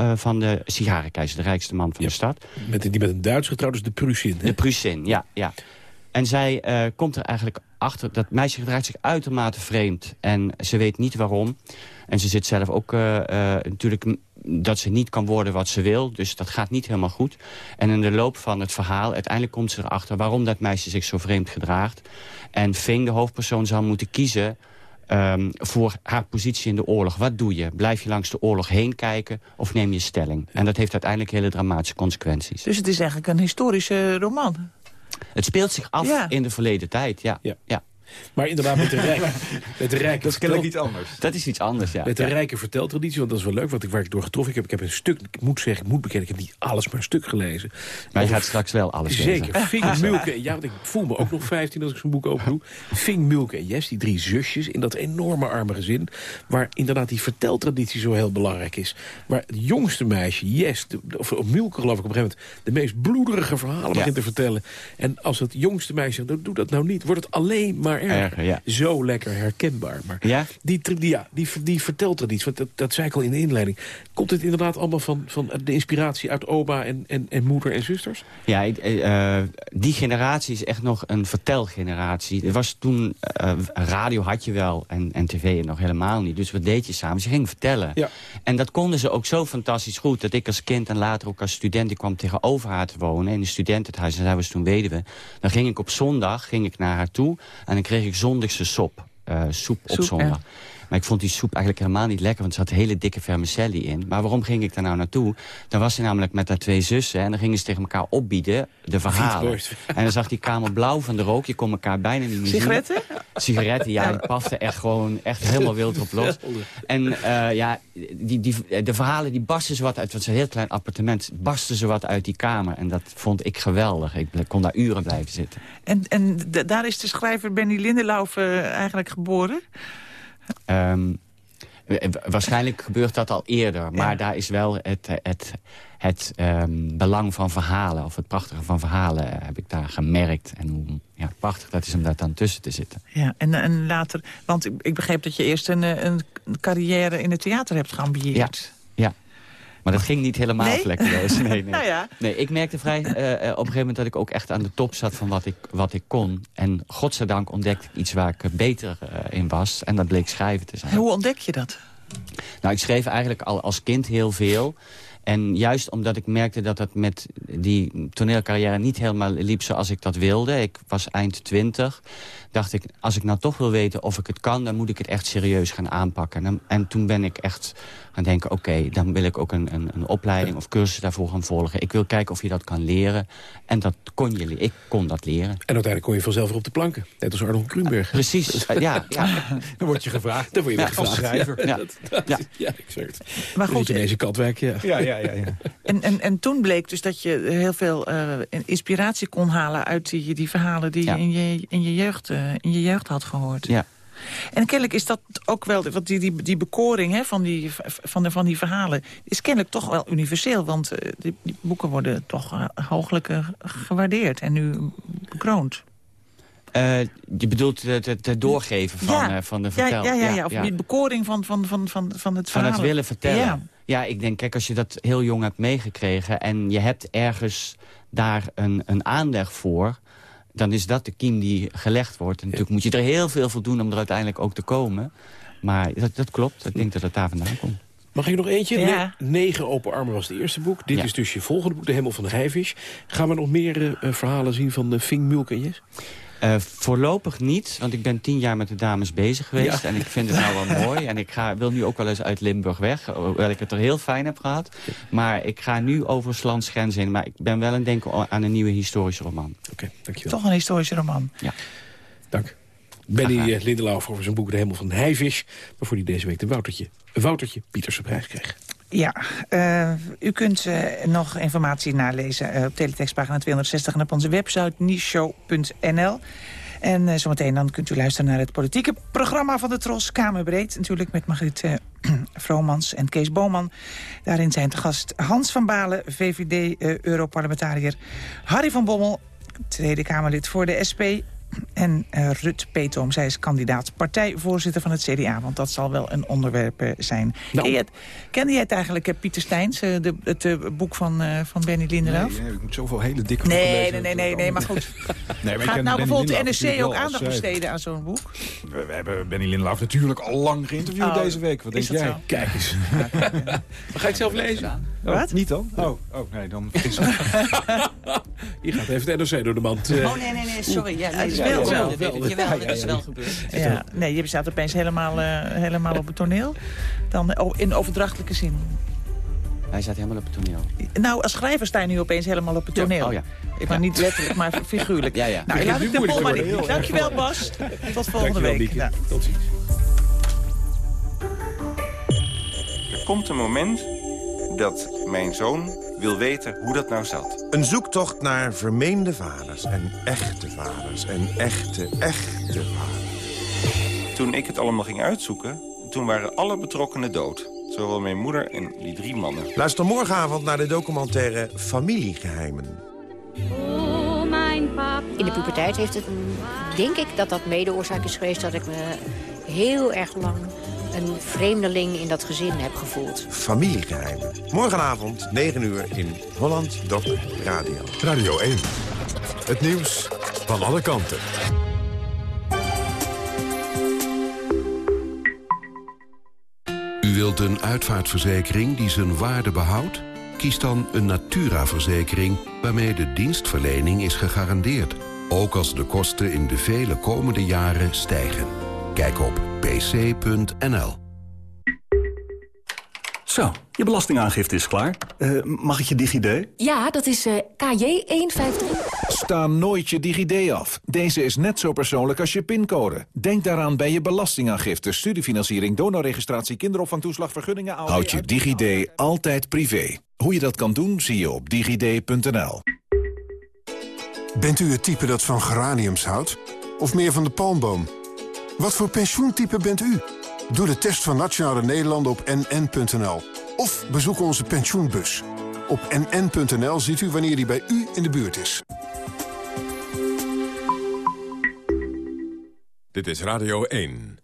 Uh, van de sigarenkeizer, de rijkste man van ja. de stad. Met, die met een Duits getrouwd is de Prusin. De Prusin, ja. ja. En zij uh, komt er eigenlijk achter... dat meisje gedraagt zich uitermate vreemd. En ze weet niet waarom. En ze zit zelf ook uh, uh, natuurlijk dat ze niet kan worden wat ze wil. Dus dat gaat niet helemaal goed. En in de loop van het verhaal, uiteindelijk komt ze erachter... waarom dat meisje zich zo vreemd gedraagt. En Ving, de hoofdpersoon, zal moeten kiezen... Um, voor haar positie in de oorlog. Wat doe je? Blijf je langs de oorlog heen kijken of neem je stelling? En dat heeft uiteindelijk hele dramatische consequenties. Dus het is eigenlijk een historische roman? Het speelt zich af ja. in de verleden tijd, ja. ja. ja. Maar inderdaad, met de rijke... Met de rijke dat ken ik iets anders. Dat is iets anders, ja. Met de ja. rijke verteltraditie, want dat is wel leuk. Want ik, waar ik door getroffen ik heb, ik heb een stuk, ik moet zeggen, ik moet bekennen, ik heb niet alles, maar een stuk gelezen. Maar je gaat straks wel alles Zeker. lezen. Fink, Mulke, ja, want ik voel me ook nog 15 als ik zo'n boek open doe. Fink, Mulke en Jes, die drie zusjes in dat enorme arme gezin. Waar inderdaad die verteltraditie zo heel belangrijk is. Waar het jongste meisje, Jes, de, of, of Mulke geloof ik op een gegeven moment... de meest bloederige verhalen begint te vertellen. En als het jongste meisje zegt, nou, doe dat nou niet. Wordt het alleen maar erger. Ja. Zo lekker herkenbaar. Maar Ja? die, die, ja, die, die verteltraditie, want dat, dat zei ik al in de inleiding. Komt het inderdaad allemaal van, van de inspiratie uit oma en, en, en moeder en zusters? Ja, ik- eh, eh, die generatie is echt nog een vertelgeneratie. Er was toen, eh, radio had je wel en, en tv nog helemaal niet. Dus wat deed je samen? Ze gingen vertellen. Ja. En dat konden ze ook zo fantastisch goed... dat ik als kind en later ook als student... ik kwam tegenover haar te wonen in een studentenhuis... en zij was toen weduwe. Dan ging ik op zondag ging ik naar haar toe... en dan kreeg ik zondagse sop, eh, soep op zondag. Maar ik vond die soep eigenlijk helemaal niet lekker... want er zat hele dikke vermicelli in. Maar waarom ging ik daar nou naartoe? Dan was ze namelijk met haar twee zussen... en dan gingen ze tegen elkaar opbieden, de verhalen. En dan zag die kamer blauw van de rook. Je kon elkaar bijna niet meer zien. Sigaretten? Sigaretten, ja. Die paften echt gewoon echt helemaal wild op los. En eh, ja, die, die, de verhalen die barsten ze wat uit. Het was een heel klein appartement. Barsten ze wat uit die kamer. En dat vond ik geweldig. Ik kon daar uren blijven zitten. En, en daar is de schrijver Benny Lindelauw eh, eigenlijk geboren? Ehm, waarschijnlijk gebeurt dat al eerder. Maar daar is wel het, het, het ehm, belang van verhalen... of het prachtige van verhalen eh, heb ik daar gemerkt. En hoe ja, prachtig dat is om daar dan tussen te zitten. Ja, en, en later... Want ik, ik begreep dat je eerst een, eh, een carrière in het theater hebt geambieerd. Ja, maar dat ging niet helemaal Nee? vlekkeloos. Nee, nee. Nou ja. nee, ik merkte vrij eh, eh, op een gegeven moment dat ik ook echt aan de top zat van wat ik, wat ik kon. En godzijdank ontdekte ik iets waar ik beter eh, in was. En dat bleek schrijven te zijn. En hoe ontdek je dat? Nou, ik schreef eigenlijk al als kind heel veel. En juist omdat ik merkte dat dat met die toneelcarrière niet helemaal liep zoals ik dat wilde. Ik was eind twintig. Dacht ik, als ik nou toch wil weten of ik het kan... dan moet ik het echt serieus gaan aanpakken. En, dan- en toen ben ik echt gaan denken... oké, dan wil ik ook een, een, een opleiding of cursus daarvoor gaan volgen. Ik wil kijken of je dat kan leren. En dat kon je, le- ik kon dat leren. En uiteindelijk kon je vanzelf weer op de planken. Net als Arnold Grunberg. Precies, eh, ja. ja. Dan word je gevraagd. Dan word je Ja, weer als gevraagd. schrijver. Ja. dat- dat- Ja. ja, exact. Maar goed, in deze Katwijk, ja. Ja, ja, ja. ja. En, en, en toen bleek dus dat je heel veel eh, inspiratie kon halen... uit die, die verhalen die Ja. je, in je in je jeugd, eh, in je jeugd had gehoord. ja. En kennelijk is dat ook wel, want die, die, die bekoring hè, van, die, van, de, van die verhalen... is kennelijk toch wel universeel. Want eh, die, die boeken worden toch eh, hooglijk eh, gewaardeerd en nu bekroond. Eh, je bedoelt het, het, doorgeven van, Ja. eh, van de Ja, vertel. ja, ja, ja, of die bekoring van, van, van, van, van het Van verhaal. het willen vertellen. Ja. Ja. ik denk, kijk, als je dat heel jong hebt meegekregen... en je hebt ergens daar een, een aanleg voor... dan is dat de kiem die gelegd wordt. En natuurlijk moet je er heel veel voor doen om er uiteindelijk ook te komen. Maar dat, dat klopt. Ik denk dat het daar vandaan komt. Mag ik nog eentje? Ja. Ne- Negen open armen was het eerste boek. Dit Ja. is dus je volgende boek, De Hemel van de Rijvisch. Gaan we nog meer eh, eh, verhalen zien van de Fink, Mulk en Jes? Eh, voorlopig niet, want ik ben tien jaar met de dames bezig geweest. En ik vind het nou wel mooi. En ik ga, wil nu ook wel eens uit Limburg weg. Hoewel ik het er heel fijn heb gehad. Maar ik ga nu over 's lands grenzen heen. Maar ik ben wel aan het denken aan een nieuwe historische roman. Oké, dankjewel. Toch een historische roman. Dank. Benny uh, Lindelauw over zijn boek De Hemel van de Heivisch. Waarvoor hij deze week de Woutertje, Woutertje Pieterse prijs kreeg. Ja, eh, u kunt eh, nog informatie nalezen eh, op teletextpagina 260 en op onze website nieshow.nl. En zometeen dan kunt u luisteren naar het politieke programma van de Tros. Kamerbreed natuurlijk met Margriet Vromans en Kees Boman. Daarin zijn te gast Hans van Balen, VVD-Europarlementariër. Harry van Bommel, Tweede Kamerlid voor de SP. En uh, Rut Peetoom, zij is kandidaat partijvoorzitter van het CDA. Want dat zal wel een onderwerp uh, zijn. Nou. Ken je het, kende jij het eigenlijk, uh, Pieter Steins? De, het boek van, van Benny? Nee, nee, ik moet zoveel hele dikke nee, boeken lezen. Nee, nee, nee, nee, maar goed. nee, maar Gaat nou bijvoorbeeld de NRC ook aandacht besteden aan zo'n boek? We, we, hebben Benny Lindenhoff natuurlijk al lang geïnterviewd oh, deze week. Wat denk jij? Zo? Kijk eens. Ga het zelf lezen? Oh, Wat? Niet dan? Oh, oh nee, dan vergis Je gaat even de NRC door de mand. Oh, nee, nee, nee, sorry. Ja, wel, wel, wel, wel, Jawel, dat is wel gebeurd. Ja, nee, je staat opeens helemaal, uh, helemaal op het toneel. Dan oh, in overdrachtelijke zin. Hij staat helemaal op het toneel. Nou, als schrijver sta je nu opeens helemaal op het toneel. oh ja. Ik maar niet letterlijk, maar figuurlijk. Ja, ja. Nou, laat ik de bol maar in. Dankjewel, Bas. Tot volgende week. Ja. Tot ziens. Er komt een moment dat mijn zoon wil weten hoe dat nou zat. Een zoektocht naar vermeende vaders en echte vaders en echte, echte vaders. Toen ik het allemaal ging uitzoeken, toen waren alle betrokkenen dood. Zowel mijn moeder en die drie mannen. Luister morgenavond naar de documentaire Familiegeheimen. In de puberteit heeft het, denk ik, dat dat mede oorzaak is geweest... dat ik me heel erg lang een vreemdeling in dat gezin heb gevoeld. Familiegeheimen. Morgenavond, 9 uur, in Holland Doc Radio. Radio 1. Het nieuws van alle kanten. U wilt een uitvaartverzekering die zijn waarde behoudt? Kies dan een Natura-verzekering waarmee de dienstverlening is gegarandeerd. Ook als de kosten in de vele komende jaren stijgen. Kijk op pc.nl. Zo, je belastingaangifte is klaar. Eh, mag ik je DigiD? Ja, dat is eh, KJ153. Sta nooit je DigiD af. Deze is net zo persoonlijk als je pincode. Denk daaraan bij je belastingaangifte, studiefinanciering, donorregistratie, kinderopvangtoeslag, vergunningen... Houd je DigiD altijd privé. Hoe je dat kan doen, zie je op digid.nl. Bent u het type dat van geraniums houdt? Of meer van de palmboom? Wat voor pensioentype bent u? Doe de test van Nationale Nederlanden op nn.nl. Of bezoek onze pensioenbus. Op nn.nl ziet u wanneer die bij u in de buurt is. Dit is Radio 1.